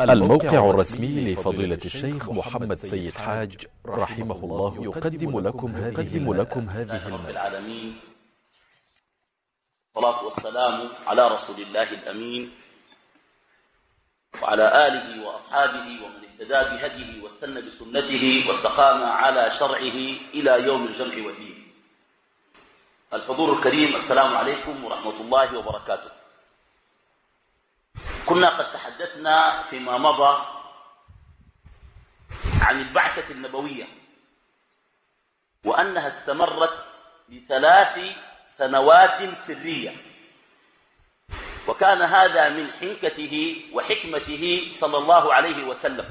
الموقع الرسمي لفضيلة الشيخ محمد سيد حاج رحمه الله يقدم لكم هذه, لكم هذه رب العالمين. والصلاة والسلام على رسول الله الأمين وعلى آله وأصحابه ومن اهتدى بهديه واستنى بسنته واستقام على شرعه إلى يوم الجمع والدين. الحضور الكريم السلام عليكم ورحمة الله وبركاته. كنا قد تحدثنا فيما مضى عن البعثة النبوية وأنها استمرت لثلاث سنوات سرية. وكان هذا من حنكته وحكمته صلى الله عليه وسلم.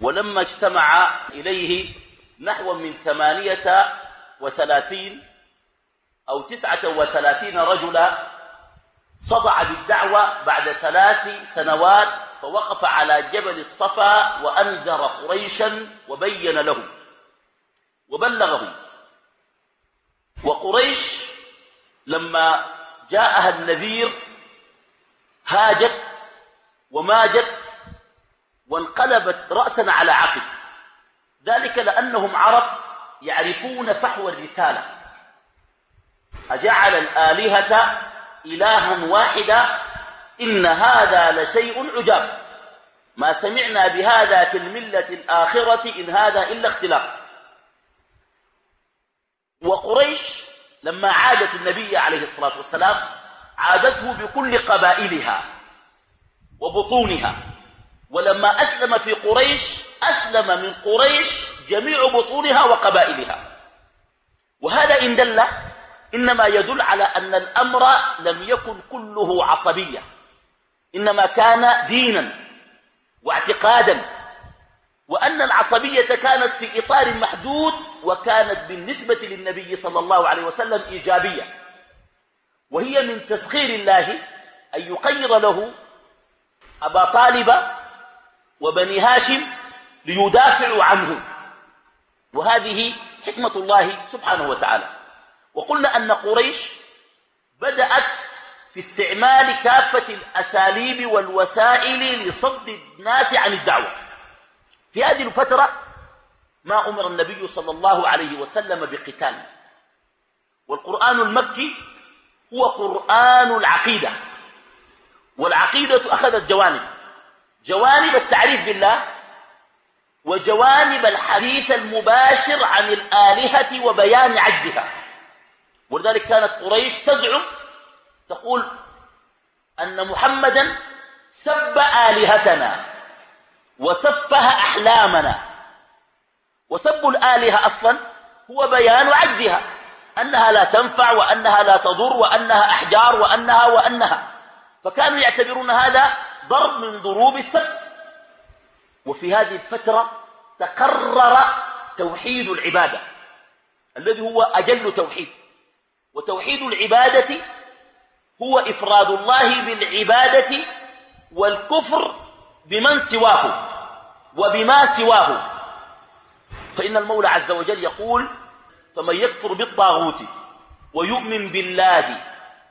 ولما اجتمع إليه نحو من ثمانية وثلاثين أو تسعة وثلاثين رجلا صدع بالدعوة بعد ثلاث سنوات فوقف على جبل الصفا وأنذر قريشا وبين لهم وبلغهم. وقريش لما جاءها النذير هاجت وماجت وانقلبت رأسا على عقب. ذلك لأنهم عرب يعرفون فحوى الرسالة. أجعل الآلهة إلها واحدا إن هذا لشيء عجاب. ما سمعنا بهذا في الملة الآخرة إن هذا إلا اختلاف وقريش لما عادت النبي عليه الصلاة والسلام عادته بكل قبائلها وبطونها. ولما أسلم في قريش أسلم من قريش جميع بطونها وقبائلها. وهذا إن دل إنما يدل على أن الأمر لم يكن كله عصبية. إنما كان دينا واعتقادا وأن العصبية كانت في إطار محدود وكانت بالنسبة للنبي صلى الله عليه وسلم إيجابية. وهي من تسخير الله أن يقيض له أبا طالب وبني هاشم ليدافعوا عنه. وهذه حكمة الله سبحانه وتعالى. وقلنا أن قريش بدأت في استعمال كافة الأساليب والوسائل لصد الناس عن الدعوة. في هذه الفترة ما أمر النبي صلى الله عليه وسلم بقتال. والقرآن المكي هو قرآن العقيدة. والعقيدة أخذت جوانب. جوانب التعريف بالله وجوانب الحديث المباشر عن الآلهة وبيان عجزها. ولذلك كانت قريش تزعم تقول أن محمدا سب آلهتنا وسفه أحلامنا. وسب الآلهة أصلا هو بيان عجزها أنها لا تنفع وأنها لا تضر وأنها أحجار وأنها وأنها. فكانوا يعتبرون هذا ضرب من ضروب السب. وفي هذه الفترة تقرر توحيد العبادة الذي هو أجل توحيد. وتوحيد العبادة هو إفراد الله بالعبادة والكفر بمن سواه وبما سواه. فإن المولى عز وجل يقول فمن يكفر بالطاغوت ويؤمن بالله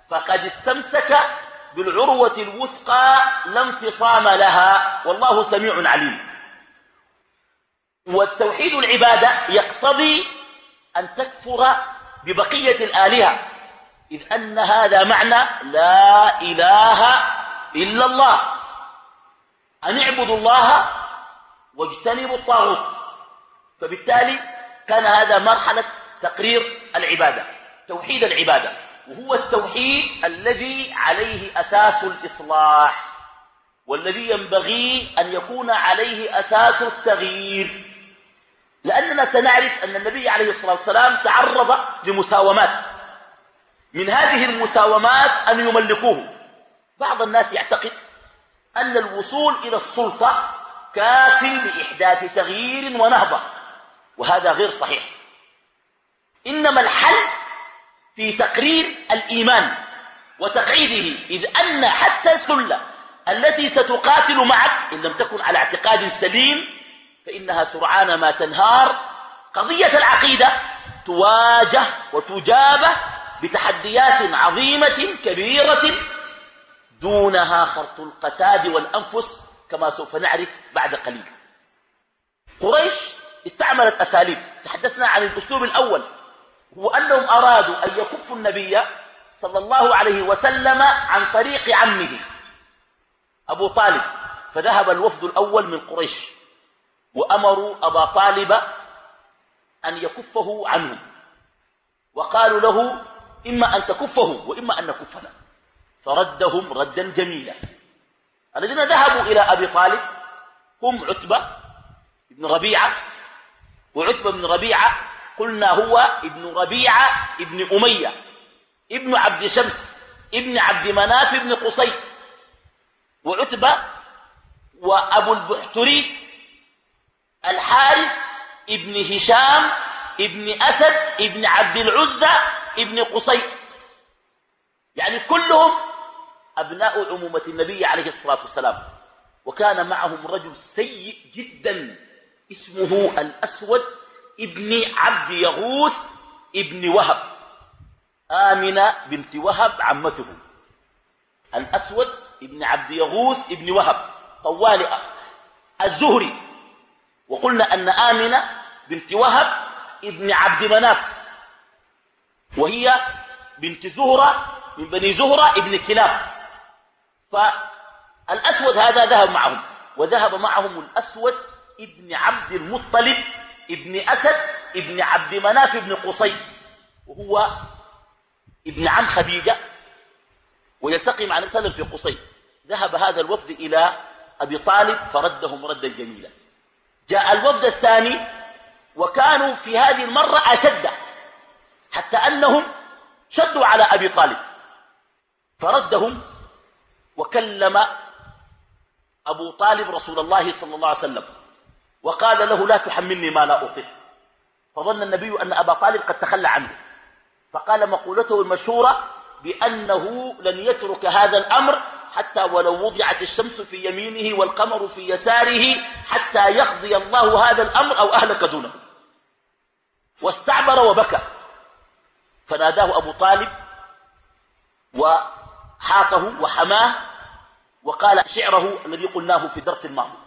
فقد استمسك بالعروة الوثقى لا انفصام لها والله سميع عليم. والتوحيد العبادة يقتضي أن تكفر ببقية الآلهة. إذ أن هذا معنى لا إله إلا الله. أن اعبدوا الله واجتنبوا الطاغوت. فبالتالي كان هذا مرحلة تقرير العبادة توحيد العبادة. وهو التوحيد الذي عليه أساس الإصلاح والذي ينبغي أن يكون عليه أساس التغيير. لأننا سنعرف أن النبي عليه الصلاة والسلام تعرض لمساومات. من هذه المساومات أن يملكوه. بعض الناس يعتقد أن الوصول إلى السلطة كاف لإحداث تغيير ونهضة وهذا غير صحيح. إنما الحل في تقرير الإيمان وتقعيده إذ أن حتى السلة التي ستقاتل معك إن لم تكن على اعتقاد سليم فإنها سرعان ما تنهار قضية العقيدة تواجه وتجابه بتحديات عظيمة كبيرة دونها خرط القتاد والأنفس كما سوف نعرف بعد قليل. قريش استعملت أساليب. تحدثنا عن الأسلوب الأول. هو أنهم أرادوا أن يكفوا النبي صلى الله عليه وسلم عن طريق عمه أبو طالب. فذهب الوفد الأول من قريش. وأمروا أبا طالب أن يكفه عنهم وقالوا له إما أن تكفه وإما أن نكفنا. فردهم ردا جميلا. الذين ذهبوا إلى أبي طالب هم عتبة بن ربيعة وعتبة بن ربيعة قلنا هو ابن ربيعة ابن أمية ابن عبد شمس ابن عبد مناف ابن قصي وعتبة وأبو البحتري الحارث ابن هشام ابن أسد ابن عبد العزة ابن قصي. يعني كلهم أبناء عمومة النبي عليه الصلاة والسلام. وكان معهم رجل سيء جدا اسمه الأسود ابن عبد يغوث ابن وهب. آمنة بنت وهب عمته. الأسود ابن عبد يغوث ابن وهب. طوال الزهري. وقلنا أن آمنة بنت وهب ابن عبد مناف وهي بنت زهرة من بني زهرة ابن كلاب. فالأسود هذا ذهب معهم وذهب معهم الأسود ابن عبد المطلب ابن أسد ابن عبد مناف ابن قصي وهو ابن عم خديجة ويلتقي مع النبي في قصي. ذهب هذا الوفد إلى أبي طالب فردهم ردا جميلا. جاء الوفد الثاني وكانوا في هذه المرة أشد حتى أنهم شدوا على أبي طالب فردهم وكلم أبو طالب رسول الله صلى الله عليه وسلم وقال له لا تحملني ما لا أطيق فظن النبي أن أبا طالب قد تخلى عنه فقال مقولته المشهورة بأنه لن يترك هذا الأمر حتى ولو وضعت الشمس في يمينه والقمر في يساره حتى يقضي الله هذا الأمر أو أهلك دونه. واستعبر وبكى. فناداه أبو طالب وحاطه وحماه وقال شعره الذي قلناه في درس الماضي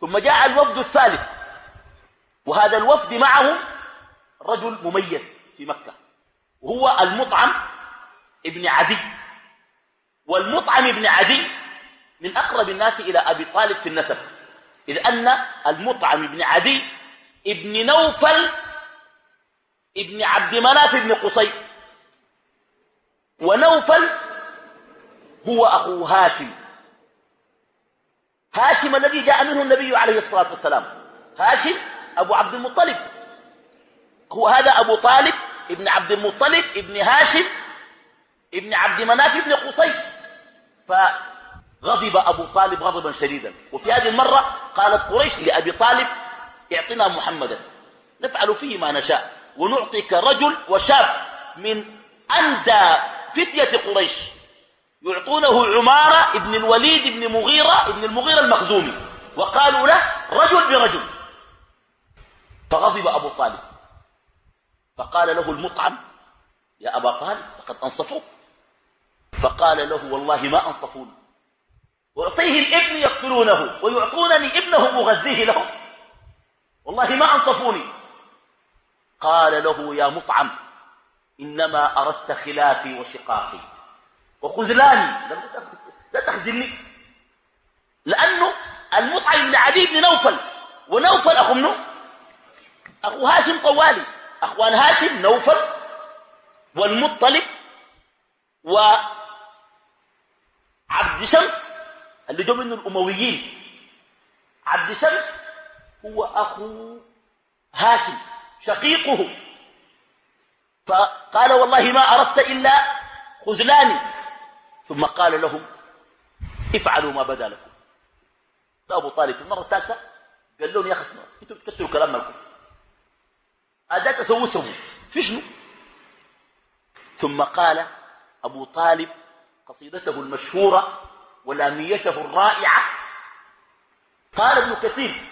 ثم جاء الوفد الثالث. وهذا الوفد معه رجل مميز في مكة. وهو المطعم ابن عدي والمطعم ابن عدي من أقرب الناس إلى أبي طالب في النسب إذ أن المطعم ابن عدي ابن نوفل ابن عبد مناف ابن قصي ونوفل هو أخو هاشم. هاشم الذي جاء منه النبي عليه الصلاة والسلام. هاشم أبو عبد المطلب. هو هذا أبو طالب ابن عبد المطلب ابن هاشم ابن عبد مناف ابن قصي. فغضب أبو طالب غضبا شديدا. وفي هذه المرة قالت قريش لأبي طالب اعطنا محمدا. نفعل فيه ما نشاء. ونعطيك رجل وشاب من أندى فتية قريش. يعطونه عمارة ابن الوليد ابن مغيرة ابن المغيرة المخزومي. وقالوا له رجل برجل. فغضب أبو طالب. فقال له المطعم يا أبا طالب لقد أنصفوك. فقال له والله ما أنصفوني أعطيه الابن يقتلونه ويعطونني ابنه مغذيه لهم والله ما أنصفوني. قال له يا مطعم إنما أردت خلافي وشقاقي. وخذلاني. لا تخذلني. لأنه المطعم بن عدي بن نوفل. ونوفل أخو منه أخو هاشم طوالي. أخوان هاشم نوفل والمطلب وعبد شمس اللي جو منه الأمويين. عبد شمس هو أخو هاشم شقيقه. فقال والله ما أردت إلا خذلاني. ثم قال لهم افعلوا ما بدا لكم. أبو طالب في المرة الثالثة قال لهم يا خصمة أنتم بتكتروا كلام مالكم أداك سووا سووا في شنو؟ ثم قال أبو طالب قصيدته المشهورة ولاميته الرائعة. قال ابن كثير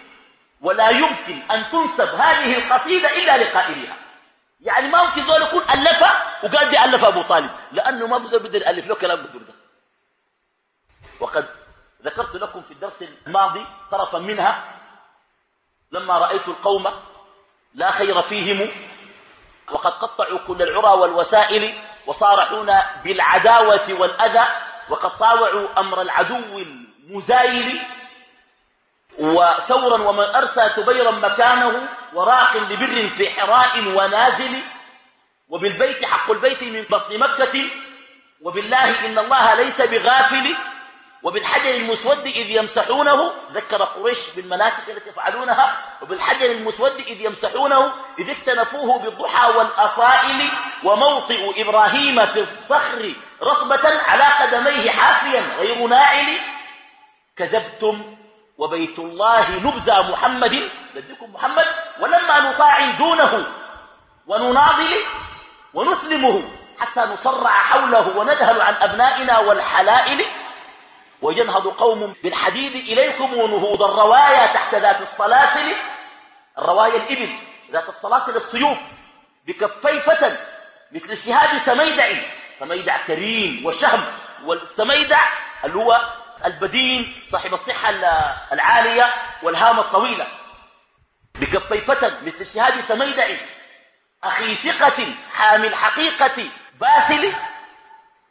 ولا يمكن أن تنسب هذه القصيدة إلا لقائلها. يعني ما ممكن زول يكون ألفها وقال دي ألف أبو طالب لأنه ما بزول بدل ألف له كلام بدر ده وقد ذكرت لكم في الدرس الماضي طرفا منها لما رأيت القوم لا خير فيهم وقد قطعوا كل العرى والوسائل وصارحون بالعداوة والأذى وقد طاوعوا أمر العدو المزايل وثورا ومن أرسى تبيرا مكانه وراق لبر في حراء ونازل وبالبيت حق البيت من بطن مكة وبالله إن الله ليس بغافل. وبالحجر المسود إذ يمسحونه ذكر قريش بالمناسك التي يفعلونها وبالحجر المسود إذ يمسحونه إذ اكتنفوه بالضحى والأصائل وموطئ إبراهيم في الصخر رطبة على قدميه حافيا غير ناعل. كذبتم وبيت الله نبزى محمد لديكم محمد ولما نطاع دونه ونناضل ونسلمه حتى نصرع حوله وندهل عن أبنائنا والحلائل. وينهض قوم بالحديد إليكم ونهوض. الروايا تحت ذات الصلاسل الروايا الإبل ذات الصلاسل السيوف بكفي فتن مثل شهاب سميدع. سميدع كريم وشهم والسميدع اللي هو البدين صاحب الصحة العالية والهامة الطويلة. بكفي فتن مثل شهاب سميدع. أخي ثقة حامل حقيقة باسل.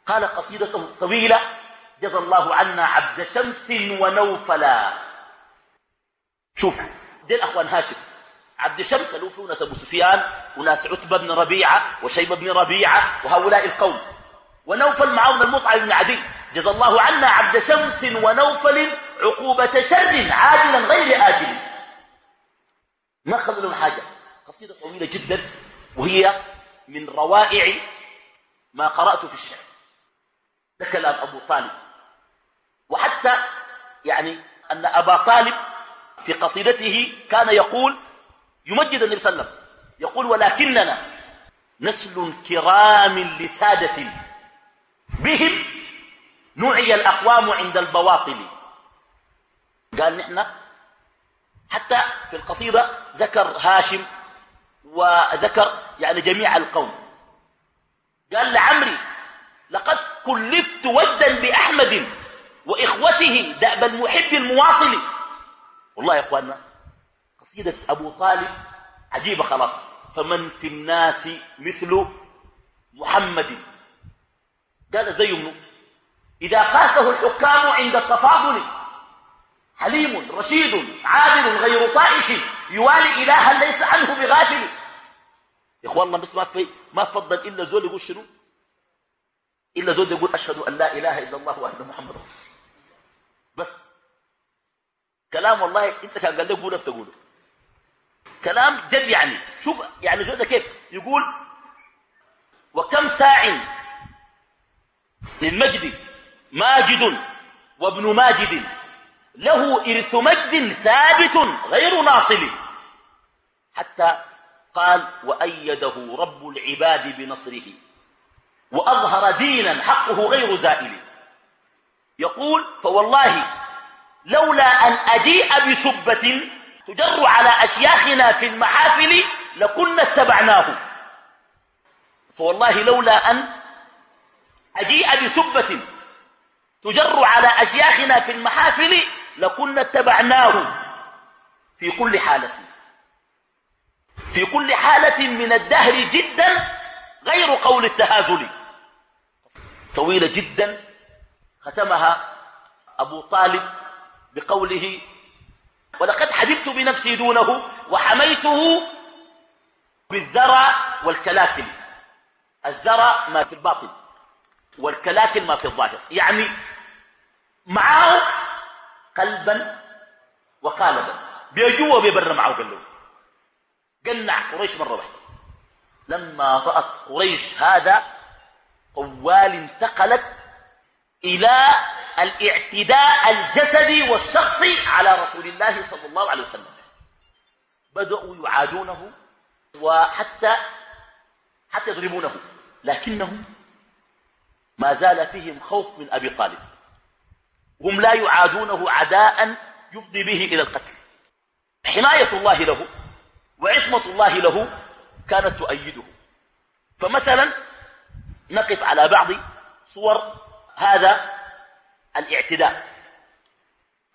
قال قصيدته الطويلة جزى الله عنا عبد شمس ونوفلا. شوف دي الأخوان هاشم. عبد شمس اللي ناس أبو سفيان وناس عتبة بن ربيعة وشيبة بن ربيعة وهؤلاء القوم. ونوفل معاون المطعم بن عدي. جزى الله عنا عبد شمس ونوفل عقوبة شر عاجلا غير آجل ما خلوا حاجة؟ قصيدة طويلة جدا وهي من روائع ما قرأت في الشعر. ده كلام أبو طالب. وحتى يعني أن أبا طالب في قصيدته كان يقول يمجد النبي صلى الله عليه وسلم يقول ولكننا نسل كرام لسادة بهم نعي الأقوام عند البواطل. قال نحن حتى في القصيدة ذكر هاشم وذكر يعني جميع القوم. قال لعمري لقد كلفت ودا بأحمد وإخوته دأب المحب المواصل. والله يا إخواننا قصيدة أبو طالب عجيبة خلاص. فمن في الناس مثل محمد؟ قال زي منه إذا قاسه الحكام عند التفاضل حليم رشيد عادل غير طائش يوالي إلها ليس عنه بغافل. يا إخواننا بس ما في ما فضل إلا زول يقول شنو؟ إلا زول يقول أشهد أن لا إله إلا الله وأن محمد رسول بس. كلام والله أنت كان قال لك قوله. بتقوله كلام جد يعني. شوف يعني زول كيف؟ يقول وكم ساع للمجد ماجد وابن ماجد له إرث مجد ثابت غير ناصل حتى قال وأيده رب العباد بنصره وأظهر دينا حقه غير زائل. يقول فوالله لولا أن أجيء بسبة تجر على أشياخنا في المحافل لكنا اتبعناه. فوالله لولا أن أجيء بسبة تجر على أشياخنا في المحافل لكنا اتبعناه. في كل حالة. في كل حالة من الدهر جدا غير قول التهازل. طويلة جدا ختمها أبو طالب بقوله ولقد حدبت بنفسي دونه وحميته بالذرى والكلاكل الذرى ما في الباطن والكلاكل ما في الظاهر. يعني معاه قلبا وقالبا. بيجوا وبيبر معه قال له قنع قريش مرة واحدة. لما رأت قريش هذا طوال انتقلت إلى الاعتداء الجسدي والشخصي على رسول الله صلى الله عليه وسلم. بدأوا يعادونه وحتى حتى يضربونه لكنهم ما زال فيهم خوف من أبي طالب. هم لا يعادونه عداء يفضي به إلى القتل. حماية الله له وعصمة الله له كانت تؤيده. فمثلا نقف على بعض صور هذا الاعتداء.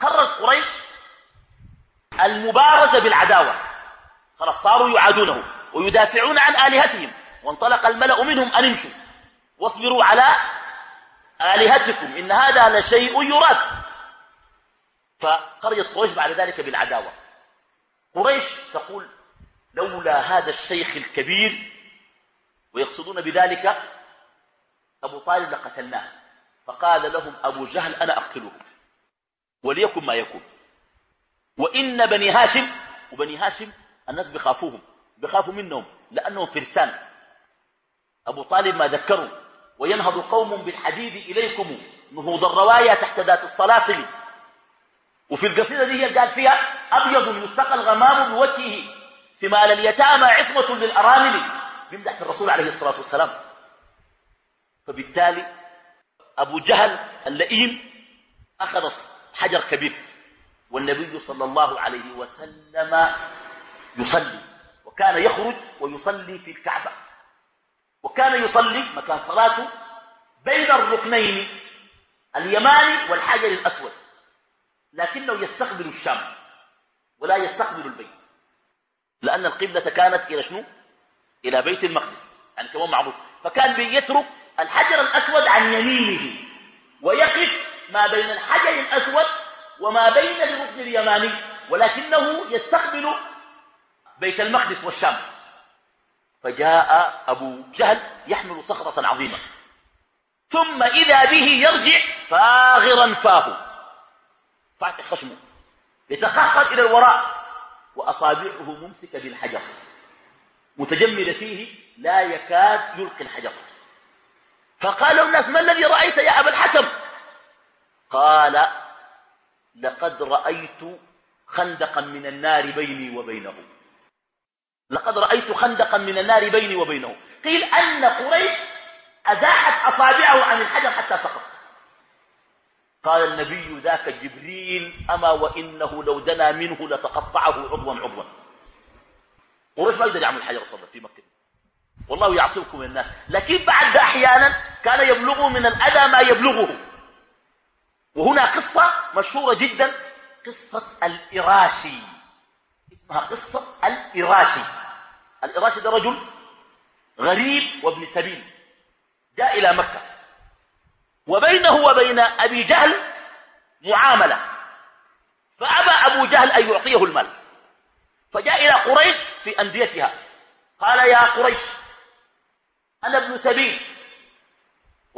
قرر قريش المبارزة بالعداوة. خلاص صاروا يعادونه ويدافعون عن آلهتهم. وانطلق الملأ منهم أن امشوا. واصبروا على آلهتكم. إن هذا لشيء يراد. فقريت قريش بعد ذلك بالعداوة. قريش تقول لولا هذا الشيخ الكبير ويقصدون بذلك أبو طالب لقتلناه. فقال لهم أبو جهل أنا أقتله وليكن ما يكون وإن بني هاشم وبني هاشم الناس بخافوهم بخافوا منهم لأنهم فرسان. أبو طالب ما ذكروا وينهض قوم بالحديد إليكم نهوض الرواية تحت ذات الصلاصل وفي القصيدة دي هي قال فيها أبيض يستقى الغمام بوجهه ثمال اليتامى عصمة للأرامل. بيمدح في الرسول عليه الصلاة والسلام. فبالتالي أبو جهل اللئيم أخذ حجر كبير والنبي صلى الله عليه وسلم يصلي وكان يخرج ويصلي في الكعبة وكان يصلي مكان صلاته بين الركنين اليماني والحجر الأسود لكنه يستقبل الشام ولا يستقبل البيت لأن القبلة كانت إلى شنو؟ إلى بيت المقدس يعني كمان معروف فكان بيترك الحجر الأسود عن يمينه ويقف ما بين الحجر الأسود وما بين الركن اليماني ولكنه يستقبل بيت المقدس والشام. فجاء أبو جهل يحمل صخرة عظيمة. ثم إذا به يرجع فاغرا فاه. فاتح خشمه. يتخخر إلى الوراء وأصابعه ممسكة بالحجر. متجمد فيه لا يكاد يلقي الحجر. فقال الناس ما الذي رأيت يا أبا الحكم؟ قال لقد رأيت خندقا من النار بيني وبينه. لقد رأيت خندقا من النار بيني وبينه. قيل أن قريش أزاحت أصابعه عن الحجر حتى سقط قال النبي ذاك جبريل أما وإنه لو دنا منه لتقطعه عضوا عضوا. قريش ما يقدر يعمل حجر صدر في مكة. والله يعصمكم من الناس. لكن بعد أحيانا كان يبلغه من الأذى ما يبلغه. وهنا قصة مشهورة جدا قصة الإراشي. اسمها قصة الإراشي. الإراشي ده رجل غريب وابن سبيل جاء إلى مكة. وبينه وبين أبي جهل معاملة. فأبى أبو جهل أن يعطيه المال. فجاء إلى قريش في أنديتها. قال يا قريش أنا ابن سبيل.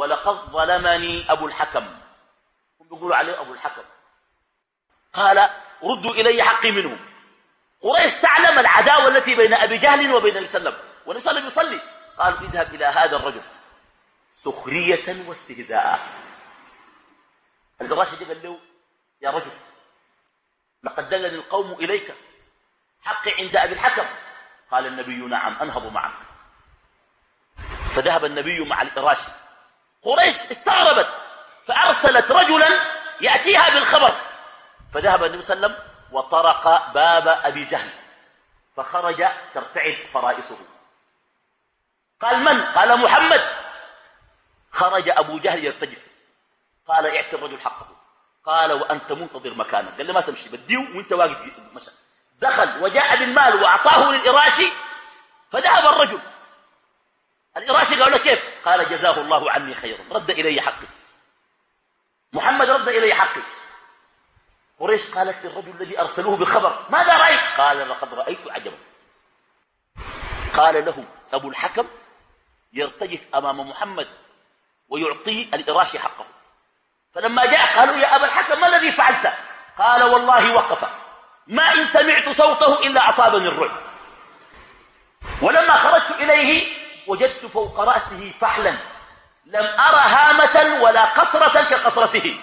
ولقد ظلمني أبو الحكم. بيقولوا عليه أبو الحكم. قال ردوا إلي حقي منه قريش تعلم العداوة التي بين أبي جهل وبين النبي صلى الله عليه وسلم. والنبي صلى الله عليه وسلم يصلي. قال اذهب إلى هذا الرجل. سخرية واستهزاء. الراشد قال له يا رجل لقد دلني القوم إليك. حقي عند أبي الحكم. قال النبي نعم أنهض معك. فذهب النبي مع الإراشي قريش استغربت فأرسلت رجلا يأتيها بالخبر. فذهب النبي صلى الله عليه وسلم وطرق باب أبي جهل فخرج ترتعد فرائسه. قال من؟ قال محمد. خرج أبو جهل يرتجف. قال اعطي الرجل حقه. قال وأنت منتظر مكانك. قال له ما تمشي بديه وأنت واقف مشى دخل وجاء بالمال وأعطاه للإراشي فذهب الرجل. الإراشي قال له كيف؟ قال جزاه الله عني خيرا رد إلي حقي. محمد رد إلي حقي. قريش قالت للرجل الذي أرسلوه بالخبر ماذا رأيت؟ قال لقد رأيت عجبا. قال له أبو الحكم يرتجف أمام محمد ويعطي الإراشي حقه. فلما جاء قالوا يا أبا الحكم ما الذي فعلت؟ قال والله وقف. ما إن سمعت صوته إلا أصابني الرعب. ولما خرجت إليه وجدت فوق رأسه فحلا. لم أرى هامة ولا قصرة كقصرته.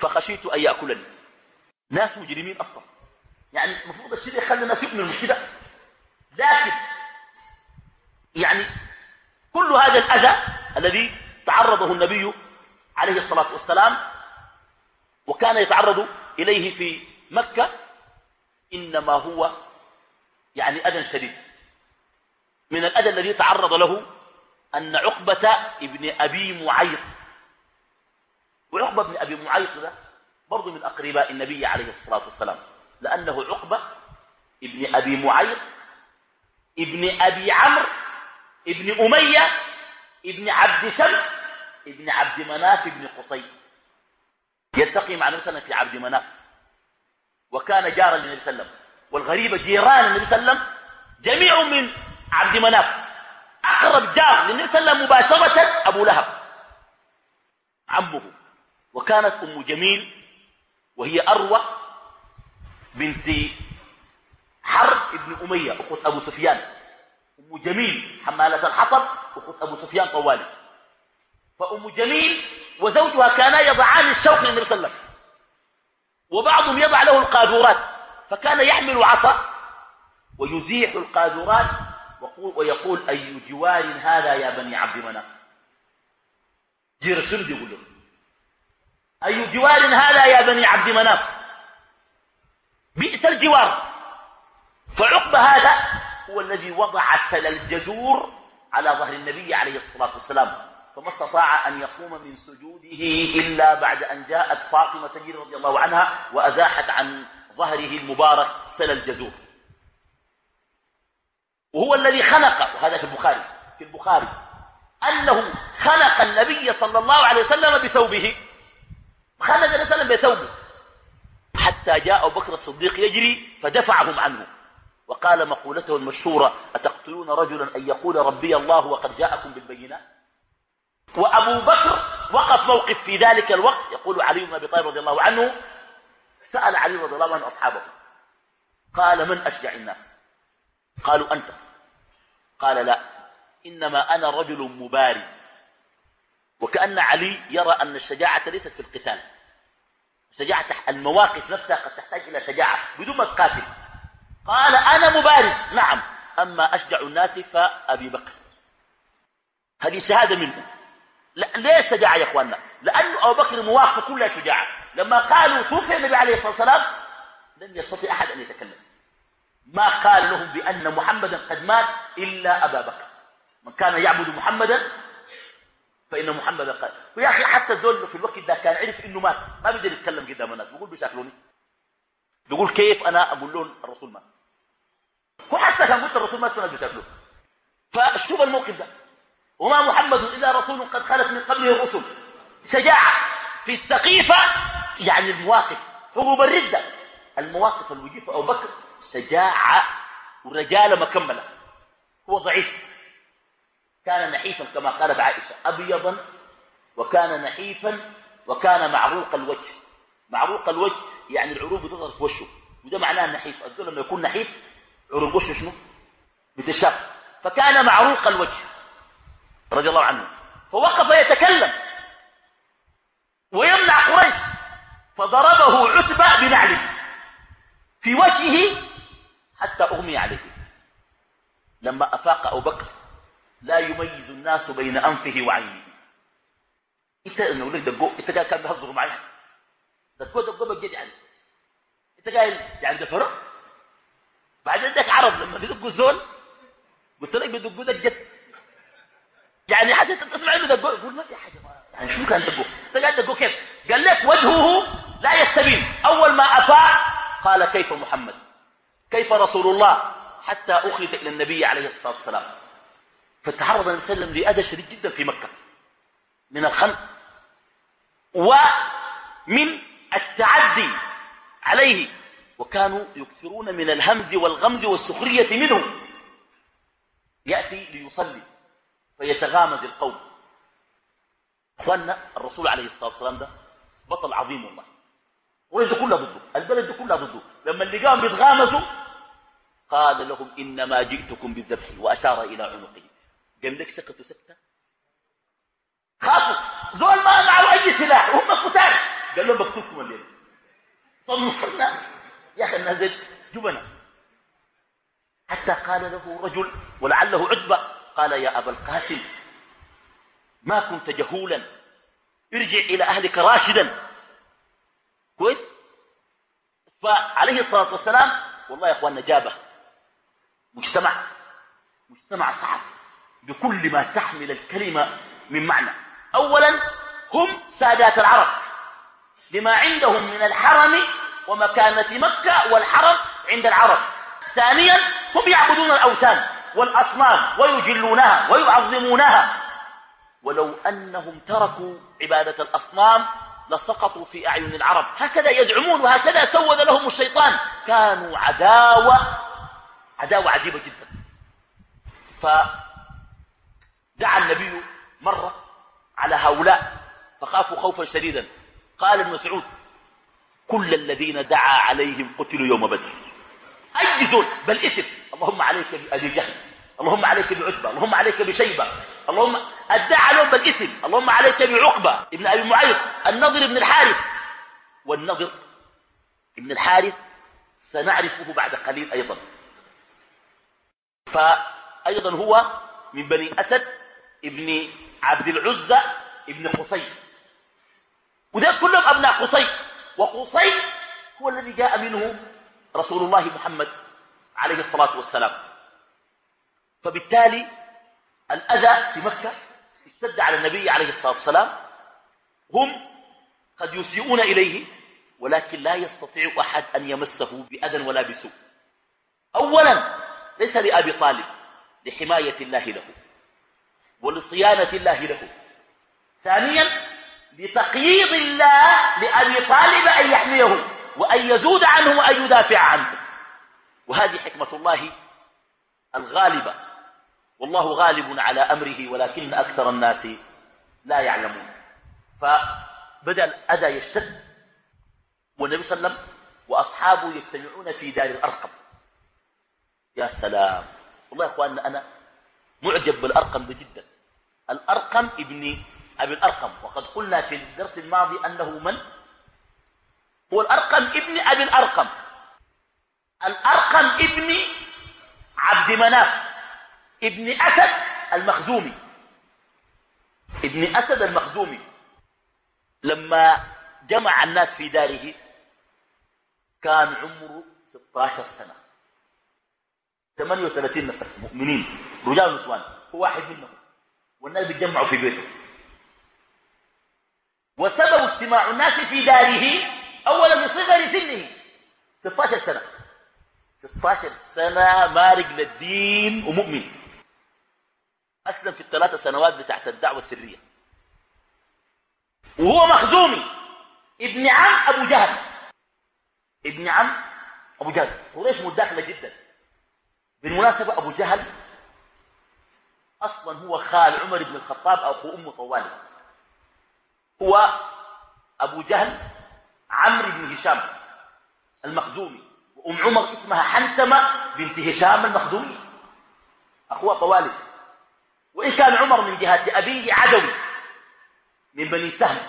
فخشيت أن يأكلني. ناس مجرمين أصلا. يعني المفروض الشيء يخلي الناس يؤمنوا مش كده لكن يعني كل هذا الأذى الذي تعرضه النبي عليه الصلاة والسلام وكان يتعرض إليه في مكة إنما هو يعني أذى شديد. من الأذى الذي تعرض له أن عقبة ابن أبي معيط. وعقبة بن أبي معيط ده؟ برضه من أقرباء النبي عليه الصلاة والسلام. لأنه عقبة ابن أبي معيط ابن أبي عمرو ابن أمية ابن عبد شمس ابن عبد مناف ابن قصي. يلتقي مع النبي صلى الله عليه وسلم في عبد مناف. وكان جارا للنبي صلى الله عليه وسلم. والغريبة جيران النبي صلى الله عليه وسلم جميع من عبد مناف أقرب جار للنبي صلى الله عليه وسلم مباشرة أبو لهب عمه وكانت أم جميل وهي أروى بنت حرب ابن أمية أخت أبو سفيان أم جميل حمالة الحطب أخت أبو سفيان طوالي. فأم جميل وزوجها كانا يضعان الشوك للنبي صلى الله عليه وسلم. وبعضهم يضع له القاذورات فكان يحمل عصا ويزيح القاذورات ويقول أي جوار هذا يا بني عبد مناف؟ جير السند يقول له. أي جوار هذا يا بني عبد مناف؟ بئس الجوار. فعقب هذا هو الذي وضع سل الجزور على ظهر النبي عليه الصلاة والسلام فما استطاع أن يقوم من سجوده إلا بعد أن جاءت فاطمة رضي الله عنها وأزاحت عن ظهره المبارك سل الجزور. وهو الذي خنق وهذا في البخاري في البخاري أنه خنق النبي صلى الله عليه وسلم بثوبه. خنق النبي صلى الله عليه وسلم بثوبه. حتى جاء أبو بكر الصديق يجري فدفعهم عنه. وقال مقولته المشهورة أتقتلون رجلا أن يقول ربي الله وقد جاءكم بالبينات؟ وأبو بكر وقف موقف في ذلك الوقت يقول علي بن أبي طالب رضي الله عنه سأل علي رضي الله عنه أصحابه. قال من أشجع الناس؟ قالوا أنت. قال لا إنما أنا رجل مبارز. وكأن علي يرى أن الشجاعة ليست في القتال. شجاعة المواقف نفسها قد تحتاج إلى شجاعة بدون ما تقاتل. قال أنا مبارز. نعم. أما أشجع الناس فأبي بكر. هذه شهادة منه. لا ليه الشجاعة يا إخواننا؟ لأن أبو بكر مواقفه كلها شجاعة. لما قالوا توفي النبي عليه الصلاة والسلام لم يستطيع أحد أن يتكلم. ما قال لهم بأن محمدا قد مات إلا أبا بكر. من كان يعبد محمدا فإن محمدا قال. ويا أخي حتى الزول في الوقت ده كان عرف إنه مات. ما بيقدر يتكلم قدام الناس. بيقول بيشاكلوني. بيقول كيف أنا أقول لهم الرسول مات. هو حتى كان قلت الرسول مات فأنا بيشاكلون فشوف الموقف ده. وما محمد إلا رسول قد خلت من قبله الرسل. شجاعة في السقيفة يعني المواقف حروب الردة. المواقف الوجيفة أو بكر شجاعة ورجالة مكملة هو ضعيف. كان نحيفا كما قالت عائشة أبيضا وكان نحيفا وكان معروق الوجه. معروق الوجه يعني العروق بتظهر في وشه وده معناه النحيف الزول لما يكون نحيف عروق وشه شنو؟ بتشاف. فكان معروق الوجه رضي الله عنه. فوقف يتكلم. ويمنع قريش فضربه عتبة بنعله في وجهه حتى أغمي عليه. لما أفاق أبو بكر لا يميز الناس بين أنفه وعينه. إنت أنا لك دقو إنت قايل كان بيهزروا معي دقو دقو بجد يعني. إنت قايل يعني ده فرق؟ بعدين عندك عرب لما بيدقوا الزول قلت لك بيدقوا ده الجد يعني حسيت تسمع إنه دقو يقول ما في حاجة يعني شو كان دقو إنت قاعد دقو كيف؟ قال لك وجهه لا يستبين. أول ما أفاق قال كيف محمد؟ كيف رسول الله حتى اخرج إلى النبي عليه الصلاة والسلام. فتعرض النبي صلى الله عليه وسلم لأذى شديد جدا في مكة. من الخنق ومن التعدي عليه. وكانوا يكثرون من الهمز والغمز والسخرية منه. يأتي ليصلي. فيتغامز القوم. أخواننا الرسول عليه الصلاة والسلام ده بطل عظيم والله. والبلد كلها ضده البلد كلها ضده. لما اللي بيتغامزوا قال لهم إنما جئتكم بالذبح وأشار إلى عنقه قال لك سكتوا سكتة. خافوا. زول ما معه أي سلاح وهم قتال قال لهم بقتلكم الليل صلوا صلنا يا أخي الناس جبنا حتى قال له رجل ولعله عتبه قال يا أبا القاسم ما كنت جهولا ارجع إلى أهلك راشدا. كويس؟ فعليه الصلاة والسلام والله يا أخواننا جابه. مجتمع مجتمع صعب بكل ما تحمل الكلمة من معنى. أولا هم سادات العرب. لما عندهم من الحرم ومكانة مكة والحرم عند العرب. ثانيا هم يعبدون الأوثان والأصنام ويجلونها ويعظمونها. ولو أنهم تركوا عبادة الأصنام لسقطوا في أعين العرب. هكذا يزعمون وهكذا سود لهم الشيطان. كانوا عداوة عداوة عجيبة جدا. فدعا النبي مرة على هؤلاء فخافوا خوفا شديدا. قال ابن مسعود كل الذين دعا عليهم قتلوا يوم بدر. أي زول؟ بل اسم اللهم عليك بأبي جهل اللهم عليك بعتبة اللهم عليك بشيبة. اللهم أدعى لهم بالاسم. اللهم عليك بعقبة ابن أبي معيط. النضر بن الحارث. والنضر ابن الحارث سنعرفه بعد قليل أيضا. فأيضا هو من بني أسد ابن عبد العزة ابن قصي. وده كلهم أبناء قصي. وقصي هو الذي جاء منه رسول الله محمد عليه الصلاة والسلام. فبالتالي الأذى في مكة اشتد على النبي عليه الصلاة والسلام. هم قد يسيئون إليه ولكن لا يستطيع أحد أن يمسه بأذى ولا بسوء. أولا ليس لأبي طالب لحماية الله له ولصيانة الله له. ثانيا لتقييض الله لأبي طالب أن يحميه وأن يزود عنه وأن يدافع عنه. وهذه حكمة الله الغالبة. والله غالب على أمره ولكن أكثر الناس لا يعلمون. فبدأ الأذى يشتد والنبي صلى الله عليه وسلم وأصحابه يجتمعون في دار الأرقم. يا سلام. والله يا أخواننا أنا معجب بالأرقم جدا. الأرقم ابن أبي الأرقم. وقد قلنا في الدرس الماضي أنه من؟ هو الأرقم ابن أبي الأرقم. الأرقم ابن عبد مناف. ابن أسد المخزومي. ابن أسد المخزومي. لما جمع الناس في داره كان عمره 16 سنة. 38 نفر مؤمنين رجال ونسوان هو واحد منهم. والناس بيتجمعوا في بيته. وسبب اجتماع الناس في داره أولا لصغر سنه 16 سنة. 16 سنة مارق للدين ومؤمن. أسلم في الثلاث سنوات بتاعت الدعوة السرية. وهو مخزومي. ابن عم أبو جهل. ابن عم أبو جهل. قريش مداخلة جدا. بالمناسبة أبو جهل أصلا هو خال عمر بن الخطاب أخو أم طوالب هو أبو جهل عمرو بن هشام المخزومي. وأم عمر اسمها حنتمة بنت هشام المخزومي. أخوها طوالب وإن كان عمر من جهة أبيه عدوي من بني سهم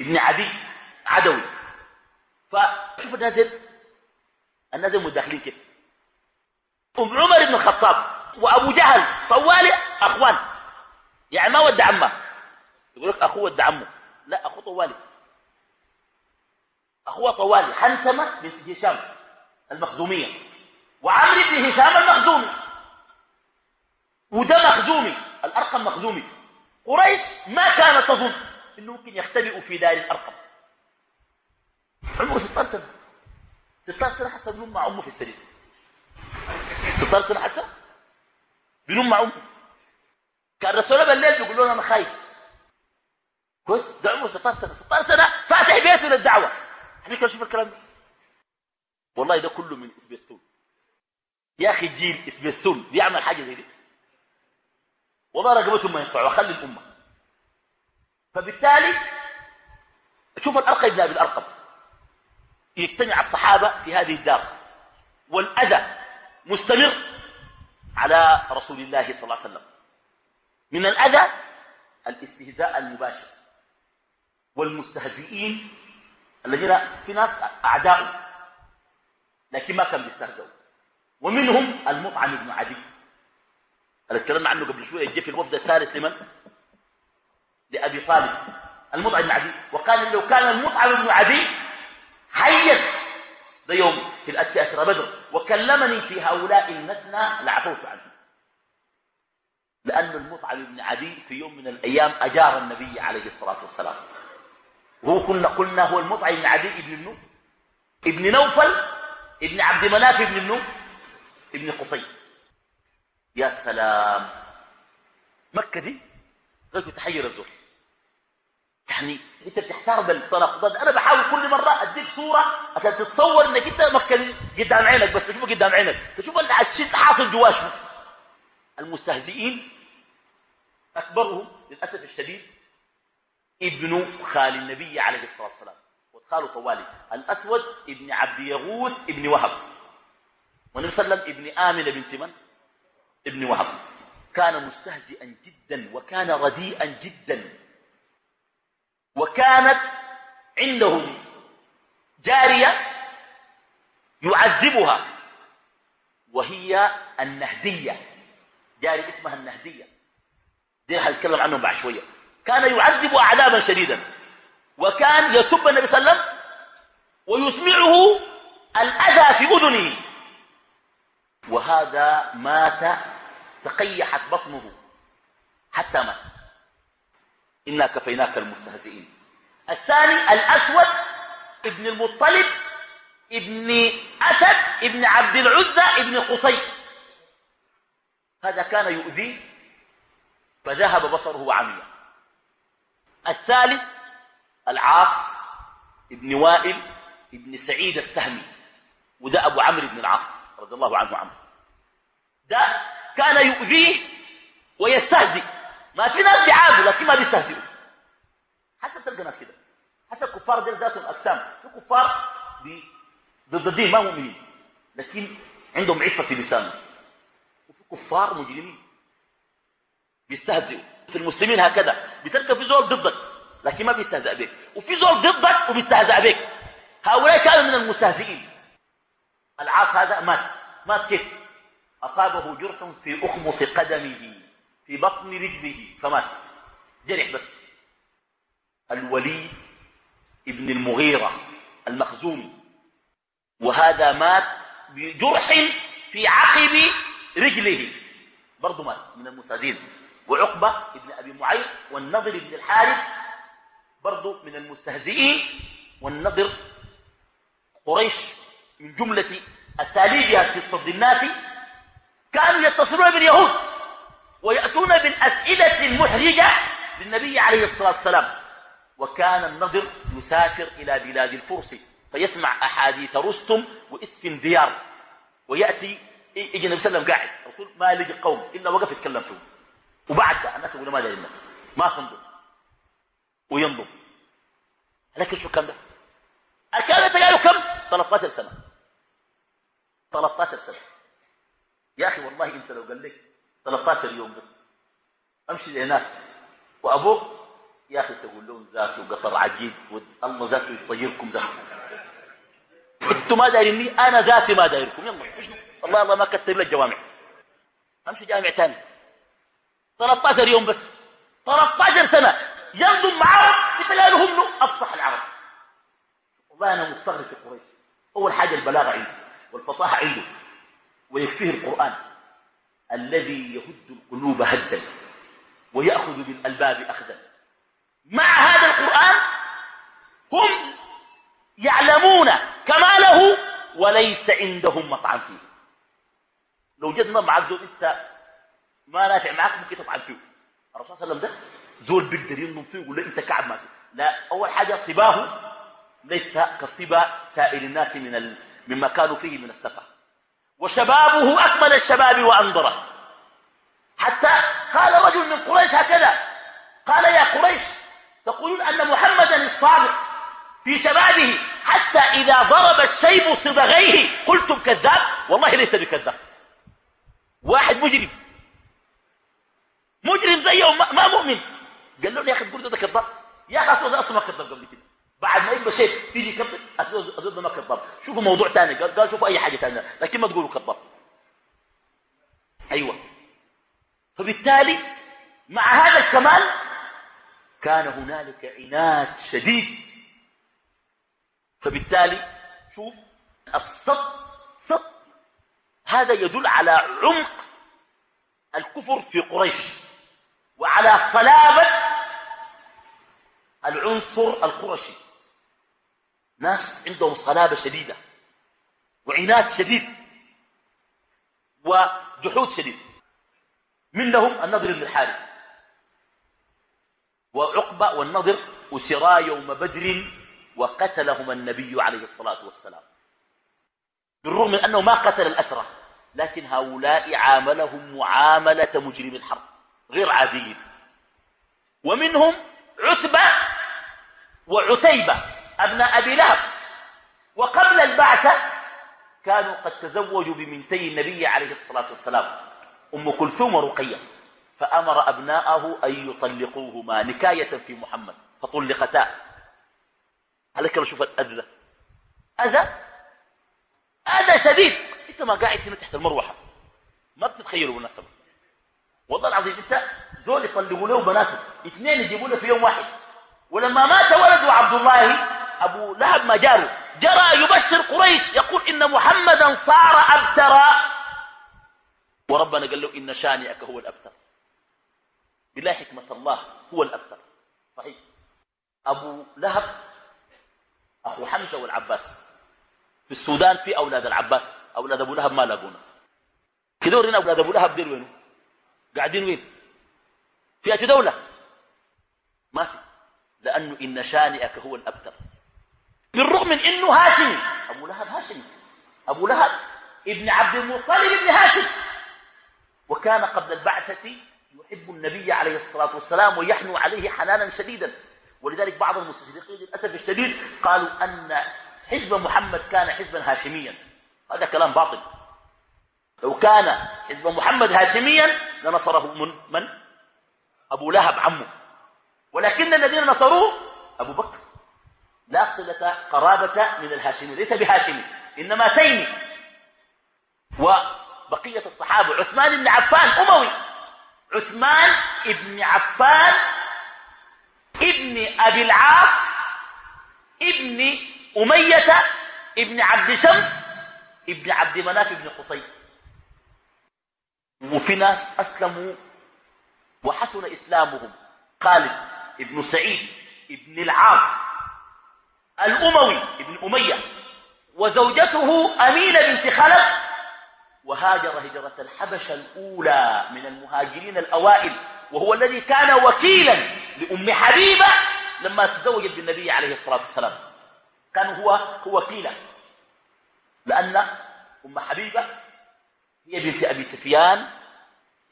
ابن عدي عدوي. فشوف النازل النازل مداخلين كده. أم عمر بن الخطاب وأبو جهل طوالي أخوان. يعني ما ود عمه. يقول لك أخوه ود عمه. لا أخوه طوالي. أخوه طوالي حنتمة بنت هشام المخزومية. وعمرو بن هشام المخزومي. وده مخزومي الأرقم مخزومي. قريش ما كانت تظن إنه ممكن يختبئوا في دار الأرقم عمره 16 سنة. 16 سنة حسن بنوم مع أمه في السرير. 16 سنة حسن بنوم مع أمه كان رسول بالليل بيقول لنا أنا خايف. كويس؟ ده عمره 16 سنة. 16 سنة فاتح بيته للدعوة. هذيك شوف الكلام ده. والله ده كله من إسبستون. يا أخي الجيل إسبستون بيعمل حاجة زي دي. والله رقبتهم ما ينفعوا خلي الأمة. فبالتالي شوف الارقم ابن ابي الارقم يجتمع الصحابة في هذه الدار. والأذى مستمر على رسول الله صلى الله عليه وسلم. من الأذى الاستهزاء المباشر. والمستهزئين الذين في ناس أعداء لكن ما كان بيستهزئوا. ومنهم المطعم بن عدي. اللي تكلمنا عنه قبل شوية جه في الوفد الثالث لمن؟ لأبي طالب المطعم بن عدي. وقال لو كان المطعم بن عدي حيا ده يوم في الأسفل أسرى بدر وكلمني في هؤلاء النتنى لعفوت عنه. لأن المطعم بن عدي في يوم من الأيام أجار النبي عليه الصلاة والسلام. وهو كنا قلنا هو المطعم بن عدي ابن منو؟ ابن نوفل ابن عبد مناف ابن منو؟ ابن قصي. يا سلام. مكة دي؟ غير تحير الزور يعني انت بتحتار بالتناقضات أنا بحاول كل مرة اديك صورة عشان تتصور انك انت مكة قدام عينك بس تشوفه قدام عينك. تشوف الشيء حاصل جواش المستهزئين أكبرهم للأسف الشديد ابن خال النبي عليه الصلاة والسلام. وخاله طوالي. الأسود ابن عبد يغوث ابن وهب. والنبي صلى الله عليه وسلم ابن آمنة بنت من؟ ابن وهب. كان مستهزئا جدا وكان رديئا جدا. وكانت عندهم جارية يعذبها وهي النهدية. جارية اسمها النهدية. دي هنتكلم عنهم بعد شوية. كان يعذب عذابا شديدا. وكان يسب النبي صلى الله عليه وسلم ويسمعه الأذى في أذنه. وهذا مات تقيحت بطنه. حتى مات. إنا كفيناك المستهزئين. الثاني الأسود ابن المطلب ابن أسد ابن عبد العزى ابن قصي هذا كان يؤذيه فذهب بصره وعمي. الثالث العاص ابن وائل ابن سعيد السهمي وده أبو عمرو بن العاص رضي الله عنه وعنه. ده كان يؤذيه ويستهزئ. ما في ناس بيعادوا لكن ما بيستهزئوا. حسب تلقى ناس كده. حسب كفار ديل ذاتهم أقسام. في كفار ضد الدين ما مؤمنين. لكن عندهم عفة في لسانهم. وفي كفار مجرمين. بيستهزئوا. في المسلمين هكذا. بتلقى في زول ضدك لكن ما بيستهزأ بك وفي زول ضدك وبيستهزأ بك هؤلاء كانوا من المستهزئين. العاص هذا مات. مات كيف؟ أصابه جرح في أخمص قدمه في بطن رجله فمات. جرح بس. الوليد ابن المغيرة المخزومي وهذا مات بجرح في عقب رجله. برضه مات من المستهزئين وعقبة ابن أبي معيط والنضر بن الحارث برضه من المستهزئين. والنضر قريش من جملة أساليبها في صد الناس كانوا يتصلون باليهود ويأتون بالأسئلة المحرجة للنبي عليه الصلاة والسلام. وكان النضر يسافر إلى بلاد الفرس فيسمع أحاديث رستم واسفنديار ويأتي يجي النبي صلى الله عليه وسلم قاعد. الرسول ما لقي قوم إلا وقف يتكلم فيهم. وبعد الناس يقولوا ما دارين ما تنظر وينظر لكن شو كم ده؟ الكلام ده كم؟ 13 سنة. 13 سنة. يا أخي والله أنت لو قال لك 13 يوم بس أمشي لناس وأبوك يا أخي تقول لهم ذاته قطر عجيب الله ذاته يطيركم ذاته. أنتوا ما دايريني أنا ذاتي ما دايركم. يلا والله الله ما كتر لي الجوامع أمشي جامع ثاني 13 يوم بس. 13 سنة. ينضم معاهم بتلاقيهم أفصح العرب. والله أنا مستغرب في قريش. أول حاجة البلاغة عنده والفصاحة عنده. ويكفيه القرآن الذي يهد القلوب هدا ويأخذ بالألباب أخذا. مع هذا القرآن هم يعلمون كماله وليس عندهم مطعم فيه. لو جدنا مع زول انت ما نافع معك ممكن تطعن فيه. الرسول صلى الله عليه وسلم ده زول بيقدر ينضم فيه له انت كعب ما لا أول حاجة صباه ليس كصبا سائر الناس من ال... مما كانوا فيه من السفه وشبابه أكمل الشباب وأنظره. حتى قال رجل من قريش هكذا قال يا قريش تقولون أن محمدا الصادق في شبابه حتى إذا ضرب الشيب صبغيه قلتم كذاب؟ والله ليس بكذاب. واحد مجرم. مجرم زيه ما مؤمن. قال له يا أخي تقول ده كذاب. يا ده أصلا ما كذاب قبل كده. بعد ما يبقى شيء تيجي كذب أصلا ده ما كذاب شوفوا موضوع ثاني قال, قال شوفوا أي حاجة ثانية لكن ما تقولوا كذاب أيوه. فبالتالي مع هذا الكمال كان هنالك عناد شديد. فبالتالي شوف الصد صد هذا يدل على عمق الكفر في قريش وعلى صلابة العنصر القرشي. ناس عندهم صلابة شديدة وعناد شديد وجحود شديد. منهم النضر بن الحارث. وعقبة والنضر أسرا يوم بدر وقتلهما النبي عليه الصلاة والسلام. بالرغم من أنه ما قتل الأسرى لكن هؤلاء عاملهم معاملة مجرم الحرب غير عاديين. ومنهم عتبة وعتيبة. أبناء أبي لهب. وقبل البعثة كانوا قد تزوجوا بمنتي النبي عليه الصلاة والسلام أم كلثوم ورقية. فأمر أبناءه أن يطلقوهما نكاية في محمد فطلقتا. كانوا شوف الأذى؟ أذى؟ أذى شديد. أنت ما قاعد هنا تحت المروحة. ما بتتخيلوا بالنسبة والله العظيم أنت زول يطلقوا له بناته اثنين يجيبوا له في يوم واحد. ولما مات ولده عبد الله أبو لهب ما جاره جرى يبشر قريش. يقول إن محمدا صار أبترا وربنا قال له إن شانئك هو الأبتر. بالله حكمة الله هو الأبتر. صحيح. أبو لهب أخو حمزة والعباس. في السودان في أولاد العباس. أولاد أبو لهب ما لاقونا. كده ورينا أولاد أبو لهب دير وينه؟ قاعدين وين؟ في أي دولة؟ ما في. لأنه إن شانئك هو الأبتر. بالرغم من إنه هاشمي. أبو لهب هاشمي. أبو لهب ابن عبد المطلب ابن هاشم. وكان قبل البعثة يحب النبي عليه الصلاة والسلام ويحنو عليه حنانا شديدا. ولذلك بعض المستشرقين للأسف الشديد قالوا أن حزب محمد كان حزبا هاشميا. هذا كلام باطل. لو كان حزب محمد هاشميا لنصره من, من؟ أبو لهب عمه. ولكن الذين نصروه أبو بكر. لا صلة قرابة من الهاشمي ليس بهاشمي إنما تيمي. وبقية الصحابة عثمان بن عفان أموي. عثمان بن عفان ابن أبي العاص ابن أمية ابن عبد شمس ابن عبد مناف بن قصي. وفي ناس أسلموا وحسن إسلامهم. خالد ابن سعيد ابن العاص الأموي ابن أمية وزوجته أمينة بنت خلف وهاجر هجرة الحبشة الأولى من المهاجرين الأوائل وهو الذي كان وكيلا لأم حبيبة لما تزوجت بالنبي عليه الصلاة والسلام. كان هو هو وكيلا لأن أم حبيبة هي بنت أبي سفيان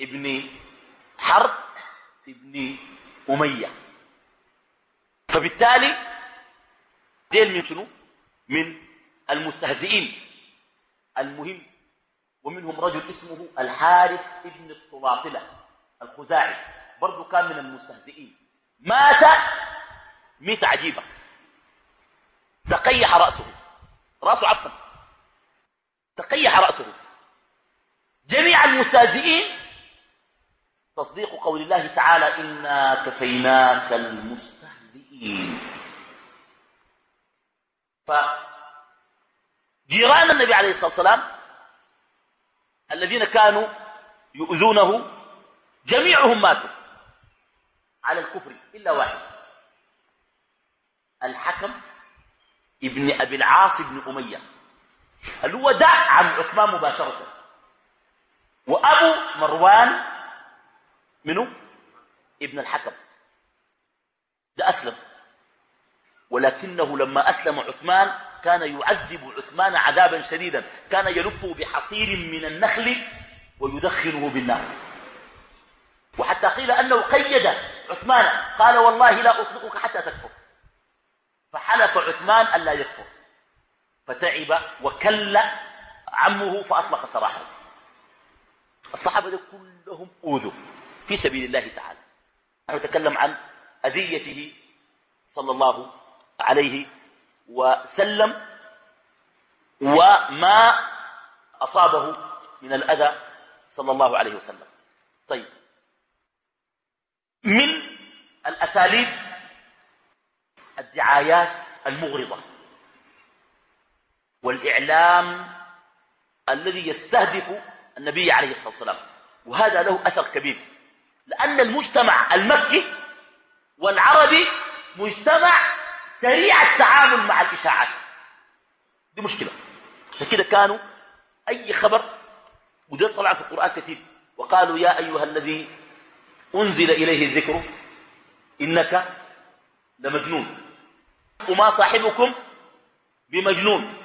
ابن حرب ابن أمية. فبالتالي دين من شنو؟ من المستهزئين. المهم ومنهم رجل اسمه الحارث ابن الطلاطلة الخزاعي برضو كان من المستهزئين. مات ميت عجيبة. تقيح رأسه. رأسه عفن تقيح رأسه. جميع المستهزئين تصديق قول الله تعالى إنا كفيناك المستهزئين. فجيران النبي عليه الصلاة والسلام الذين كانوا يؤذونه جميعهم ماتوا على الكفر إلا واحد. الحكم ابن أبي العاص بن أمية. اللي هو دع عن عثمان مباشرة. وأبو مروان منه ابن الحكم. ده أسلم. ولكنه لما أسلم عثمان كان يعذب عثمان عذابا شديدا. كان يلفه بحصير من النخل ويدخنه بالنار. وحتى قيل أنه قيد عثمان. قال والله لا أطلقك حتى تكفر. فحلف عثمان ألا يكفر. فتعب وكل عمه فأطلق سراحه. الصحابة كلهم أوذوا في سبيل الله تعالى. نحن نتكلم عن أذيته صلى الله عليه وسلم وما أصابه من الأذى صلى الله عليه وسلم. طيب. من الأساليب الدعايات المغرضة والإعلام الذي يستهدف النبي عليه الصلاة والسلام وهذا له أثر كبير لأن المجتمع المكي والعربي مجتمع سريع التعامل مع الإشاعات. دي مشكلة. عشان كده كانوا أي خبر ودي طلع في القرآن كثير. وقالوا يا أيها الذي أنزل إليه الذكر إنك لمجنون. وما صاحبكم بمجنون.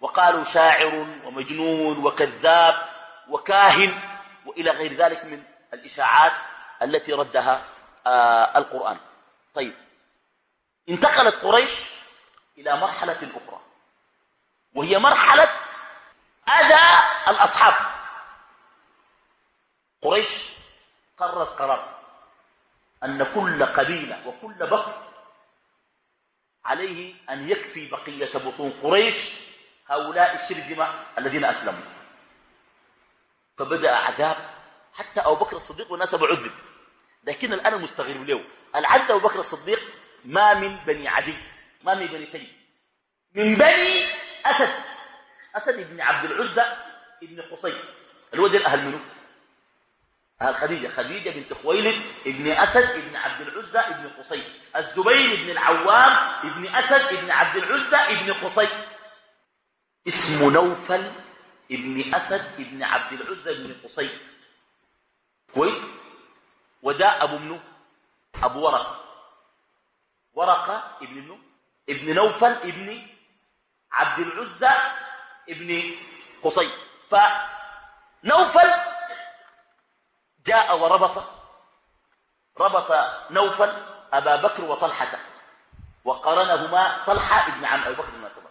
وقالوا شاعر ومجنون وكذاب وكاهن وإلى غير ذلك من الإشاعات التي ردها آه القرآن. طيب. انتقلت قريش إلى مرحلة أخرى وهي مرحلة أذى الأصحاب. قريش قررت قرار أن كل قبيلة وكل بكر عليه أن يكفي بقية بطون قريش هؤلاء الشرذمة الذين أسلموا. فبدأ عذاب. حتى أبو بكر الصديق والناس عذب لكن الآن مستغرب له العذاب أبو بكر الصديق ما من بني عدي ما من بني تيم. من بني أسد أسد بن عبد العزة بن قصي الودن أهل منه أهل خديجة. خديجة بنت خويلد ابن أسد ابن عبد العزة ابن قصي الزبير بن العوام ابن أسد ابن عبد العزة ابن قصي اسم نوفل ابن أسد ابن عبد العزة ابن قصي كويس؟ وده أبو منو؟ أبو ورقة. ورقة ابن منو ابن نوفل ابن عبد العزة ابن قصي. فنوفل جاء وربط ربط نوفل أبا بكر وطلحة وقرنهما طلحة ابن عم أبي بكر بالمناسبة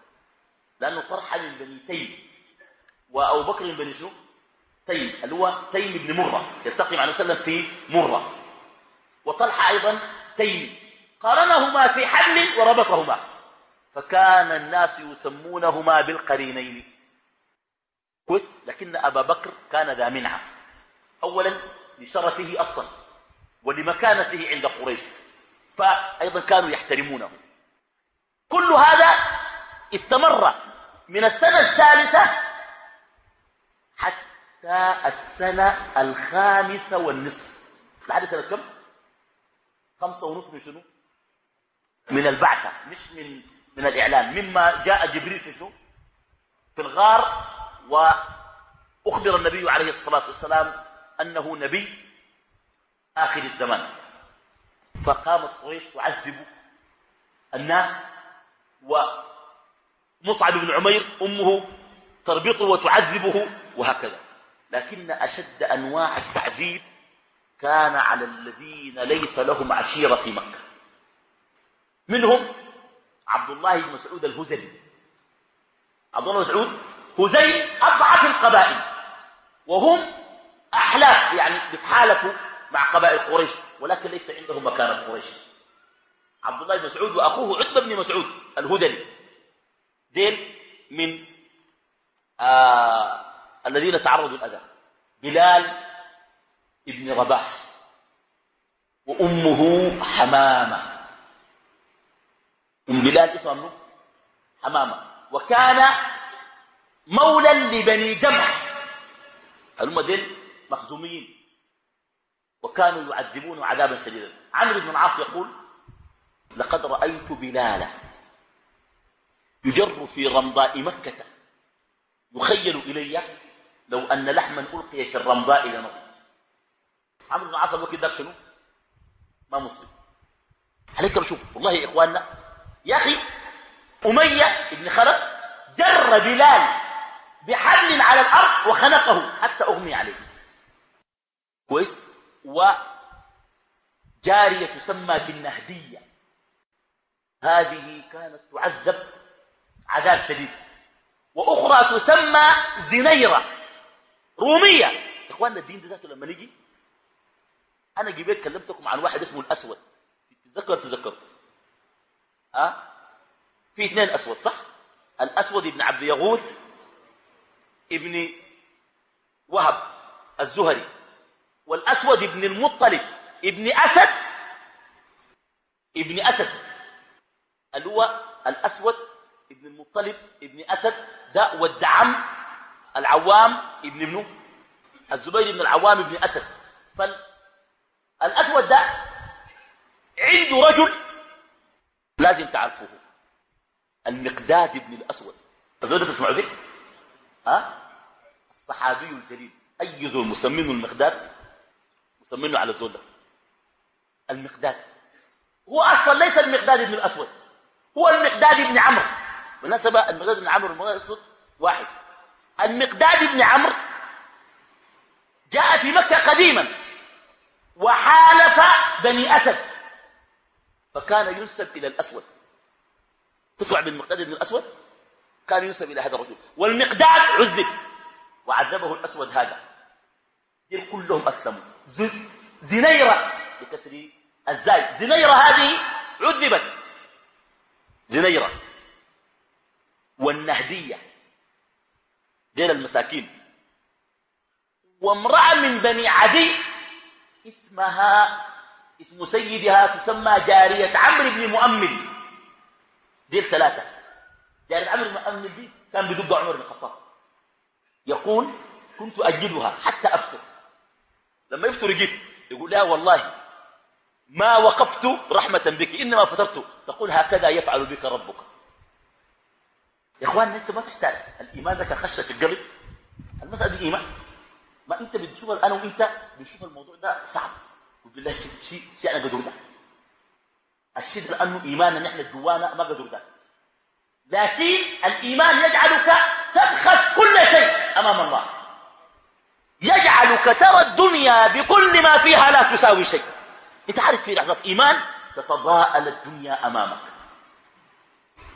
لأنه طلحة من بني تيم وأبو بكر من بني شنو؟ تيم اللي هو تيم بن مرة يلتقي مع النبي صلى الله عليه وسلم في مرة. وطلحة أيضا تيم. قارنهما في حبل وربطهما. فكان الناس يسمونهما بالقرينين. كويس؟ لكن أبا بكر كان ذا منعة. أولا لشرفه أصلا ولمكانته عند قريش. فأيضا كانوا يحترمونه. كل هذا استمر من السنة الثالثة حتى السنة الخامسة والنصف. لحد سنة كم؟ خمسة ونصف من شنو؟ من البعثة مش من من الإعلان مما جاء جبريل في شنو؟ في الغار وأخبر النبي عليه الصلاة والسلام أنه نبي آخر الزمان. فقامت قريش تعذب الناس ومصعب بن عمير أمه تربطه وتعذبه وهكذا. لكن أشد أنواع التعذيب كان على الذين ليس لهم عشيرة في مكة. منهم عبد الله بن مسعود الهزلي. عبد الله بن مسعود هزيل أضعف القبائل وهم أحلاف يعني بيتحالفوا مع قبائل قريش ولكن ليس عندهم مكانة قريش. عبد الله بن مسعود وأخوه عتبة بن مسعود الهذلي دين من آه الذين تعرضوا الأذى بلال ابن رباح وأمه حمامة. أم بلال اسمه منه حمامة. وكان مولا لبني جمح هم دين مخزوميين. وكانوا يعذبون عذابا شديدا. عمرو بن العاص يقول لقد رأيت بلالا يجر في رمضاء مكة. يخيل إلي لو أن لحما ألقي في الرمضاء لنضج عمرو بن العاص الوقت ذاك شنو؟ ما مسلم. عليك شوف والله يا إخواننا يا أخي أمية بن خلف جر بلال بحبل على الأرض وخنقه حتى أغمي عليه. كويس؟ وجارية تسمى بالنهدية. هذه كانت تعذب عذاب شديد. وأخرى تسمى زنيرة رومية. إخواننا الدين ده ذاته لما نجي أنا جيبت كلمتكم عن واحد اسمه الأسود. تتذكر تذكر في اثنين أسود صح؟ الأسود ابن عبد يغوث ابن وهب الزهري والأسود ابن المطلب ابن أسد ابن أسد. اللي هو الأسود ابن المطلب ابن أسد ده والدعم العوام ابن منه الزبير بن العوام ابن أسد. الأسود ده عنده رجل لازم تعرفوه. المقداد بن الأسود. الزول تسمعوا ذلك ها؟ الصحابي الجليل. أي زول مسمينه المقداد؟ مسمينه على الزول المقداد. هو أصلا ليس المقداد بن الأسود. هو المقداد بن عمرو. بالنسبة المقداد بن عمرو والمقداد الأسود واحد. المقداد بن عمرو جاء في مكة قديما. وحالف بني أسد. فكان ينسب إلى الأسود. تسمع بالمقداد بن الأسود؟ كان ينسب إلى هذا الرجل. والمقداد عذب. وعذبه الأسود هذا. دير كلهم أسلموا. زنيرة بكسر الزاي. زنيرة هذه عذبت. زنيرة. والنهدية. دير المساكين. وامرأة من بني عدي اسمها اسم سيدها تسمى جارية عمرو بن مؤمل. دير ثلاثة. جارية عمرو بن مؤمل دي كان بدب عمر بن الخطاب. يقول كنت أجدها حتى أفطر لما يفطر يجيب يقول لا والله ما وقفت رحمة بك إنما فترت. تقول هكذا يفعل بك ربك. يا إخوان أنت ما تحتاج الإيمان ذاك خشه في القلب. المسألة دي إيمان. ما أنت بتشوف أنا وأنت بنشوف الموضوع ده صعب. وبالله شيء شيء شيء أنا قدر ده الشيء لأنه ايماننا نحن جوانا ما قدر ده لكن الإيمان يجعلك تبخس كل شيء أمام الله. يجعلك ترى الدنيا بكل ما فيها لا تساوي شيء. أنت عارف في لحظة إيمان تتضاءل الدنيا أمامك.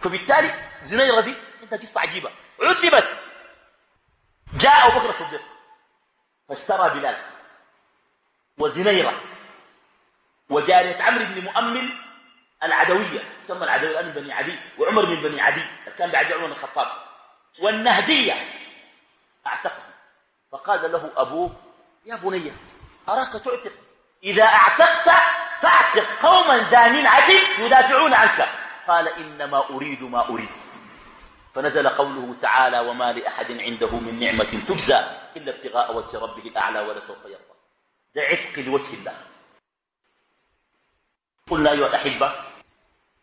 فبالتالي زنيره دي أنت قصة عجيبة. عذبت. جاء أبو بكر الصديق فاشترى بلال. وزنيرة. وجارية عمرو بن مؤمل العدوية تسمى العدوية من بني عدي وعمر من بني عدي كان بعد عمر بن الخطاب. والنهدية اعتقه فقال له أبوه يا بني أراك تعتق؟ إذا أعتقت فأعتق قوما ذا عدي يدافعون عنك. قال إنما أريد ما أريد. فنزل قوله تعالى وما لأحد عنده من نعمة تجزى إلا ابتغاء وجه ربه الأعلى ولسوف يرضى. ده عتق لوجه الله. قلنا أيها الأحبة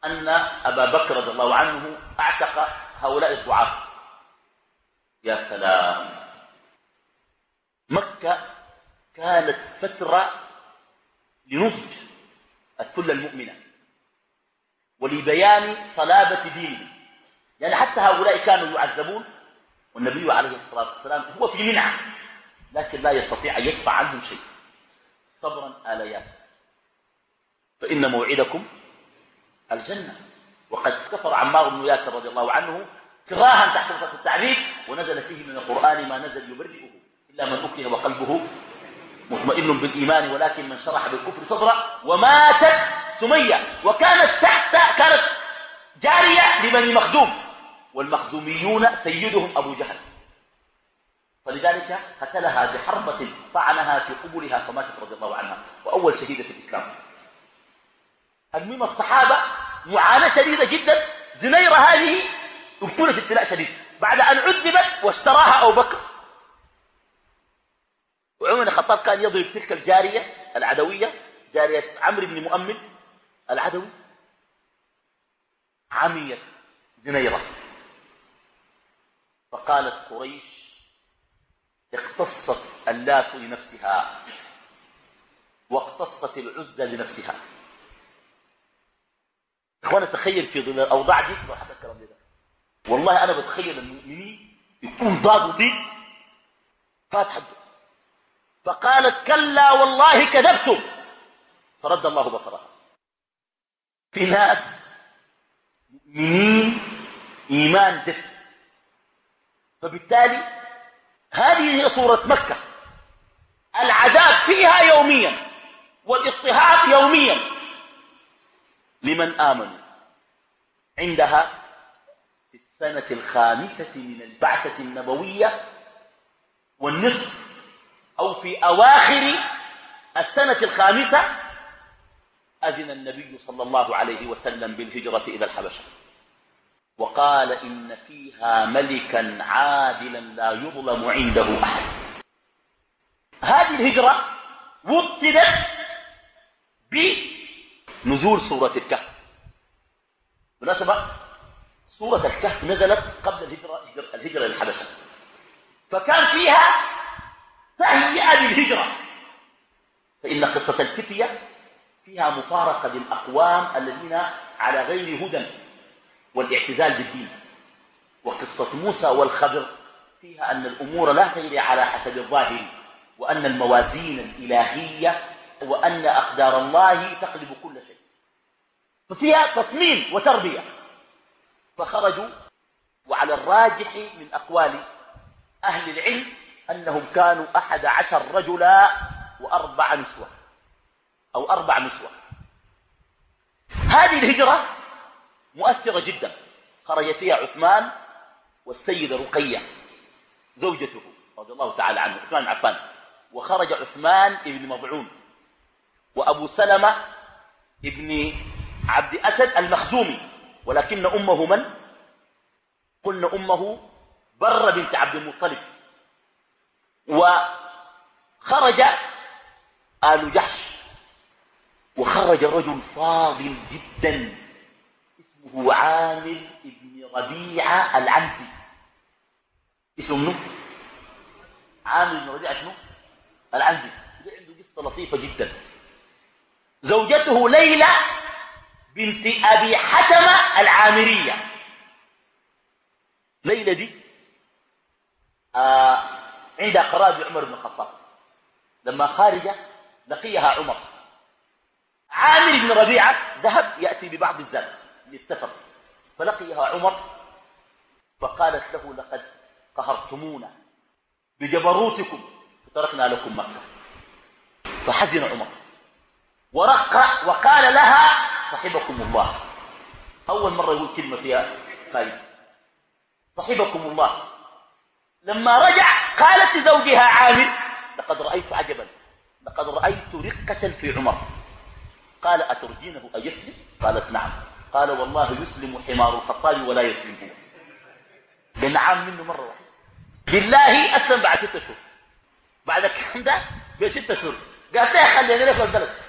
أن أبا بكر رضي الله عنه أعتق هؤلاء الضعاف. يا سلام. مكة كانت فترة لنضج الثلة المؤمنة ولبيان صلابة دينه يعني حتى هؤلاء كانوا يعذبون والنبي عليه الصلاة والسلام هو في منعة لكن لا يستطيع أن يدفع عنهم شيء صبرا آل ياسر. فإن موعدكم الجنة. وقد كفر عمار بن ياسر رضي الله عنه كراها تحت وسط التعريف ونزل فيه من القرآن ما نزل يبرئه إلا من أكره وقلبه مطمئن بالإيمان ولكن من شرح بالكفر صدرا وماتت سمية وكانت تحت كانت جارية لبني مخزوم والمخزوميون سيدهم أبو جهل. فلذلك قتلها بحربة طعنها في قبلها فماتت رضي الله عنها. وأول شهيدة في الإسلام. المهم الصحابة معاناة شديدة جدا. زنيرة هذه ابتلت ابتلاء شديد. بعد أن عذبت واشتراها أبو بكر. وعمر الخطاب كان يضرب تلك الجارية العدوية جارية عمرو بن مؤمن العدوي. عميت زنيرة. فقالت قريش اختصت اللات لنفسها واقتصت العزة لنفسها. اخوانا تخيل في ظل الاوضاع دي لو حصل الكلام ده. والله أنا بتخيل المؤمنين يكون ضادوا دي فات حده فقالت كلا والله كذبتم. فرد الله بصرها. في ناس مؤمنين إيمان جد. فبالتالي هذه هي صورة مكة. العذاب فيها يوميا والإضطهاد يوميا. لمن آمنوا عندها في السنة الخامسة من البعثة النبوية والنصف أو في أواخر السنة الخامسة أذن النبي صلى الله عليه وسلم بالهجرة إلى الحبشة. وقال إن فيها ملكا عادلا لا يظلم عنده أحد. هذه الهجرة وطدت بنزول سورة الكهف. بالمناسبة سورة الكهف نزلت قبل الهجرة الهجرة للحبشة. فكان فيها تهيئة للهجرة. فإن قصة الفتية فيها مفارقة للأقوام الذين على غير هدى والاعتزال بالدين. وقصة موسى والخضر فيها أن الأمور لا تجري على حسب الظاهر وأن الموازين الإلهية وأن أقدار الله تقلب كل شيء. ففيها تطمين وتربية. فخرجوا وعلى الراجح من أقوال أهل العلم أنهم كانوا أحد عشر رجلا وأربع نسوة أو أربع نسوة. هذه الهجرة مؤثرة جدا. خرج فيها عثمان والسيدة رقية زوجته رضي الله تعالى عنه عثمان عفان. وخرج عثمان بن مضعون. وأبو سلمة ابن عبد أسد المخزومي ولكن أمه من؟ قلنا أمه بر بنت عبد المطلب. وخرج آل جحش. وخرج رجل فاضل جدا اسمه عامر بن ربيعة العنزي. اسمه عامر بن ربيعة شنو؟ العنزي. عنده قصة لطيفة جدا. زوجته ليلى بنت أبي حتمة العامرية. ليلى دي آه عندها قرار بعمر بن الخطاب. لما خارجة لقيها عمر. عامر بن ربيعة ذهب يأتي ببعض الزاد للسفر. فلقيها عمر فقالت له لقد قهرتمونا بجبروتكم فتركنا لكم مكة. فحزن عمر. ورق وقال لها صحبكم الله. أول مرة يقول كلمة فيها خالد صحبكم الله. لما رجع قالت لزوجها عامر لقد رأيت عجبا. لقد رأيت رقة في عمر. قال أترجينه أيسلم قالت نعم. قال والله يسلم حمار الخطاب ولا يسلم هو. لأن منه مرة واحدة. بالله أسلم بعد ستة شهور. بعد الكلام ده؟ بستة شهور. قالت لا خليني لك البلد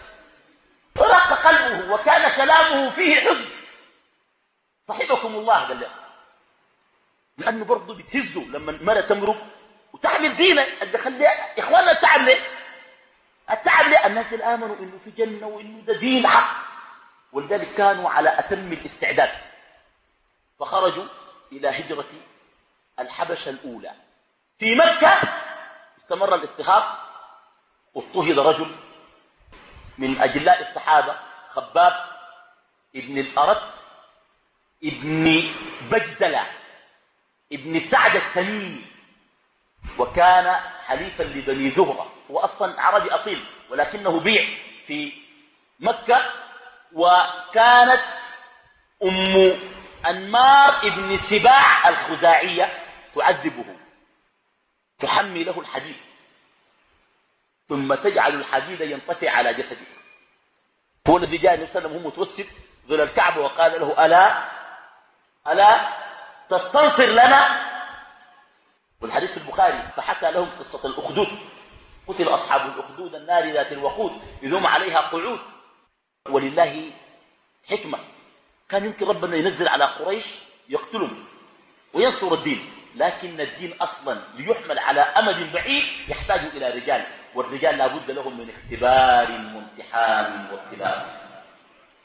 ورق قلبه وكان كلامه فيه حزن. صحبكم الله قال له لأنه برضه بتهزه لما المرأة تمرق وتحمل قد خلي إخواننا التعب ليه التعب ليه الناس اللي آمنوا إنه في جنة وإنه ده دين حق. ولذلك كانوا على أتم الاستعداد. فخرجوا إلى هجرة الحبشة الأولى. في مكة استمر الاضطهاد واضطهد رجل من أجلاء الصحابة خباب ابن الأرد ابن بجدلة ابن سعد التميمي وكان حليفا لبني زهرة هو أصلا عربي أصيل ولكنه بيع في مكة وكانت أم أنمار ابن سباع الخزاعية تعذبه تحمي له الحديد. ثم تجعل الحديد ينطفئ على جسده. هو الذي جاء النبي صلى الله عليه وسلم وهو متوسط ظل الكعبة وقال له ألا؟ ألا تستنصر لنا؟ والحديث في البخاري فحكى لهم قصة الأخدود. قتل أصحاب الأخدود النار ذات الوقود إذ هم عليها قعود. ولله حكمة. كان يمكن ربنا ينزل على قريش يقتلهم وينصر الدين لكن الدين أصلا ليحمل على أمد بعيد يحتاج إلى رجال. والرجال لا بد لهم من اختبار وامتحان وابتلاء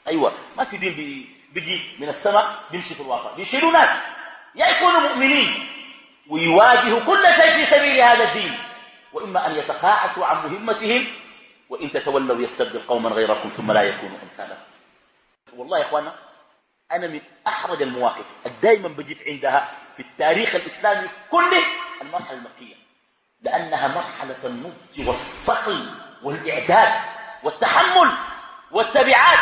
أيوة ما في دين بيجي من السماء بيمشي في الواقع. بيشيلوا ناس يا يكونوا مؤمنين ويواجهوا كل شيء في سبيل هذا الدين. وإما أن يتقاعسوا عن مهمتهم وإن تتولوا يستبدل قوما غيركم ثم لا يكونوا أمثالكم والله يا إخوانا أنا من أحرج المواقف دائما بجد عندها في التاريخ الإسلامي كله المرحلة المكية. لأنها مرحلة النضج والصقل والإعداد والتحمل والتبعات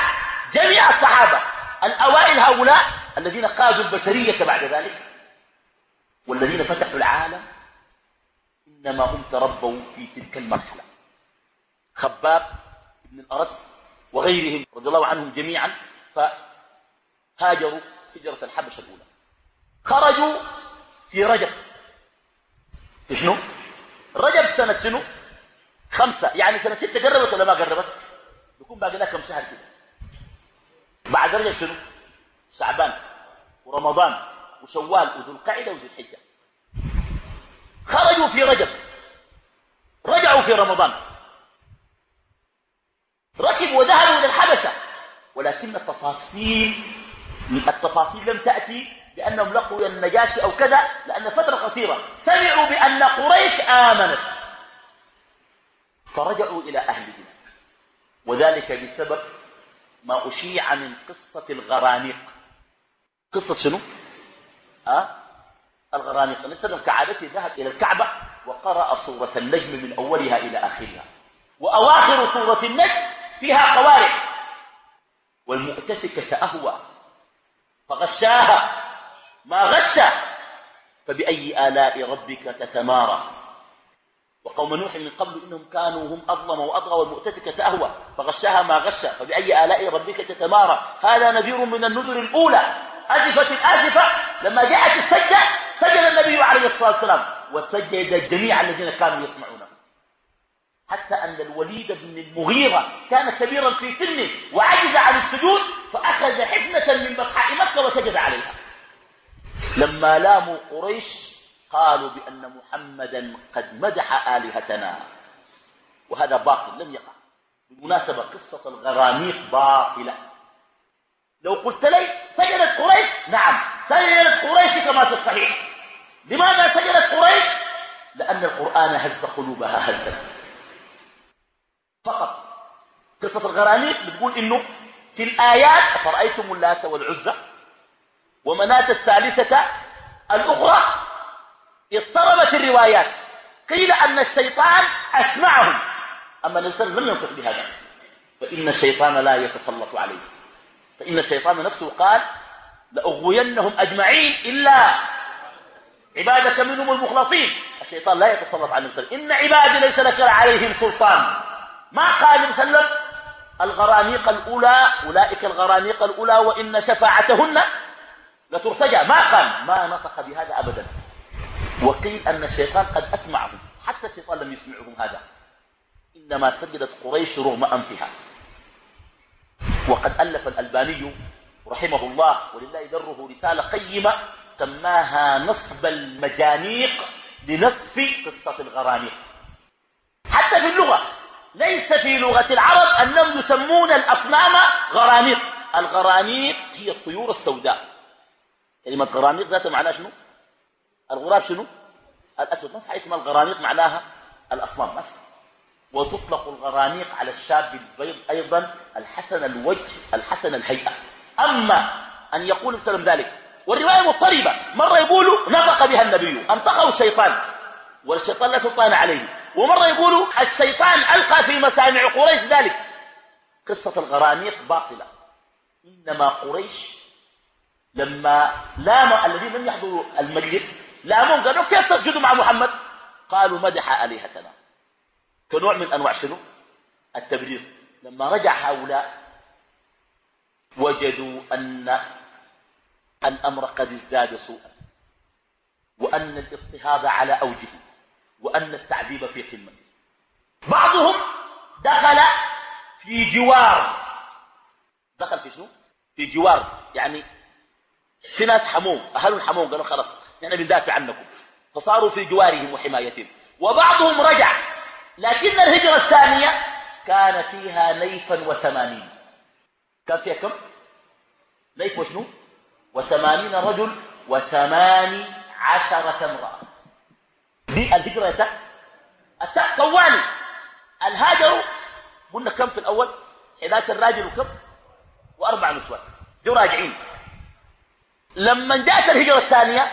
جميع الصحابة الأوائل هؤلاء الذين قادوا البشرية بعد ذلك والذين فتحوا العالم إنما هم تربوا في تلك المرحلة. خباب بن الأرد وغيرهم رضي الله عنهم جميعا فهاجروا هجرة الحبشة الأولى. خرجوا في رجب. في شنو؟ رجب سنة شنو؟ خمسة. يعني سنة ستة قربت ولا ما قربت؟ يكون باقي لها كم شهر كده. بعد رجب شنو؟ شعبان ورمضان وشوال وذو القعدة وذو الحجة خرجوا في رجب. رجعوا في رمضان. ركبوا وذهبوا إلى الحبشة ولكن التفاصيل التفاصيل لم تأتي بأنهم لقوا النجاشي أو كذا لأن فترة قصيرة. سمعوا بأن قريش آمنت. فرجعوا إلى أهلهم وذلك بسبب ما أشيع من قصة الغرانيق. قصة شنو؟ أه؟ الغرانيق. النبي صلى الله عليه وسلم كعادته ذهب إلى الكعبة وقرأ سورة النجم من أولها إلى آخرها. وأواخر سورة النجم فيها قوارع. والمؤتفكة أهوى. فغشاها. ما غشى فبأي آلاء ربك تتمارى. وقوم نوح من قبل إنهم كانوا هم أظلم وأضغى والمؤتفكة أهوى فغشاها ما غشى فبأي آلاء ربك تتمارى. هذا نذير من النذر الأولى. أزفت الآزفة لما جاءت السجدة سجد النبي عليه الصلاة والسلام. وسجد الجميع الذين كانوا يسمعونه. حتى أن الوليد بن المغيرة كان كبيرا في سنه وعجز عن السجود فأخذ حفنة من بطحاء مكة وسجد عليها. لما لاموا قريش قالوا بأن محمدا قد مدح آلهتنا. وهذا باطل لم يقع. بالمناسبة قصة الغرانيق باطلة. لو قلت لي سجدت قريش نعم سجدت قريش كما في الصحيح. لماذا سجدت قريش؟ لأن القرآن هز قلوبها هزا. فقط. قصة الغرانيق بتقول إنه في الآيات أفرأيتم اللات والعزى؟ ومناة الثالثة الأخرى اضطربت الروايات. قيل أن الشيطان أسمعهم. أما الإنسان لم ينطق بهذا. فإن الشيطان لا يتسلط عليه. فإن الشيطان نفسه قال لأغوينهم أجمعين إلا عبادك منهم المخلصين. الشيطان لا يتسلط على الإنسان. إن عبادي ليس لك عليهم سلطان. ما قال وسلم؟ الغرانيق الأولى أولئك الغرانيق الأولى وإن شفاعتهن لترتجى ما قال ما نطق بهذا أبدا. وقيل أن الشيطان قد أسمعهم. حتى الشيطان لم يسمعهم هذا. إنما سجدت قريش رغم أنفها. وقد ألف الألباني رحمه الله ولله ذره رسالة قيمة سماها نصب المجانيق لنصف قصة الغرانيق. حتى في اللغة. ليس في لغة العرب أنهم يسمون الأصنام غرانيق. الغرانيق هي الطيور السوداء. كلمة غرانيق ذاتها معناها شنو؟ الغراب شنو؟ الأسود. ما في اسمها الغرانيق معناها الأصنام. ما في. وتطلق الغرانيق على الشاب البيض أيضا الحسن الوجه الحسن الهيئة. أما أن يقول وسلم ذلك والرواية مضطربة. مرة يقولوا نطق بها النبي أنطقه الشيطان والشيطان لا سلطان عليه. ومرة يقولوا الشيطان ألقى في مسامع قريش ذلك. قصة الغرانيق باطلة. إنما قريش لما لام الذين لم يحضروا المجلس لامون قالوا كيف تسجدوا مع محمد؟ قالوا مدح آلهتنا. كنوع من أنواع شنو؟ التبرير لما رجع هؤلاء وجدوا أن الأمر قد ازداد سوءا وأن الاضطهاد على أوجه وأن التعذيب في قمة. بعضهم دخل في جوار. دخل في شنو؟ في جوار. يعني في ناس حموم أهل حموم قالوا خلاص نحن بندافع عنكم. فصاروا في جوارهم وحمايتهم. وبعضهم رجع. لكن الهجرة الثانية كان فيها نيفا وثمانين. كان فيها كم؟ نيف وشنو؟ وثمانين رجل وثماني عشرة امرأة. دي الهجرة يتا التا طوالي الهاجروا. قلنا كم في الأول؟ 11 راجل وكم؟ وأربع نسوان. جو راجعين. لما جاءت الهجرة الثانية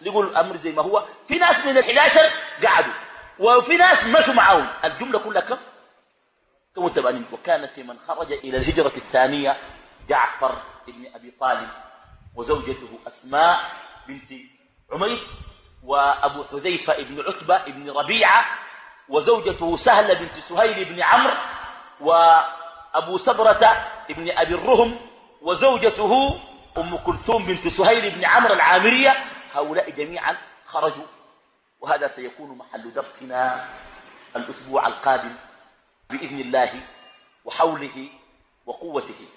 يقول الأمر زي ما هو في ناس من الحداشر قعدوا وفي ناس مشوا معهم. الجملة كلها كم؟ كم تبانين وكان في من خرج إلى الهجرة الثانية جعفر بن أبي طالب وزوجته أسماء بنت عميس وأبو حذيفة بن عتبة بن ربيعة وزوجته سهلة بنت سهيل بن عمرو وأبو سبرة بن أبي الرهم وزوجته أم كلثوم بنت سهيل بن عمرو العامرية. هؤلاء جميعا خرجوا وهذا سيكون محل درسنا الأسبوع القادم بإذن الله وحوله وقوته.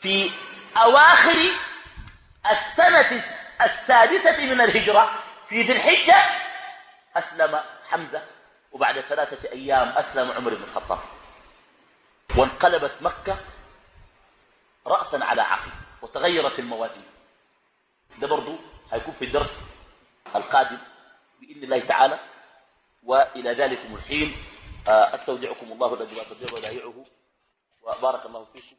في أواخر السنة السادسة من الهجرة في ذي الحجة أسلم حمزة وبعد ثلاثة أيام أسلم عمر بن الخطاب. وانقلبت مكة رأسا على عقل وتغيرت الموازين ده برضو هيكون في الدرس القادم بإذن الله تعالى وإلى ذلك الحين. آه، أستودعكم الله الذي لا تضيع ودائعه وبارك الله فيكم.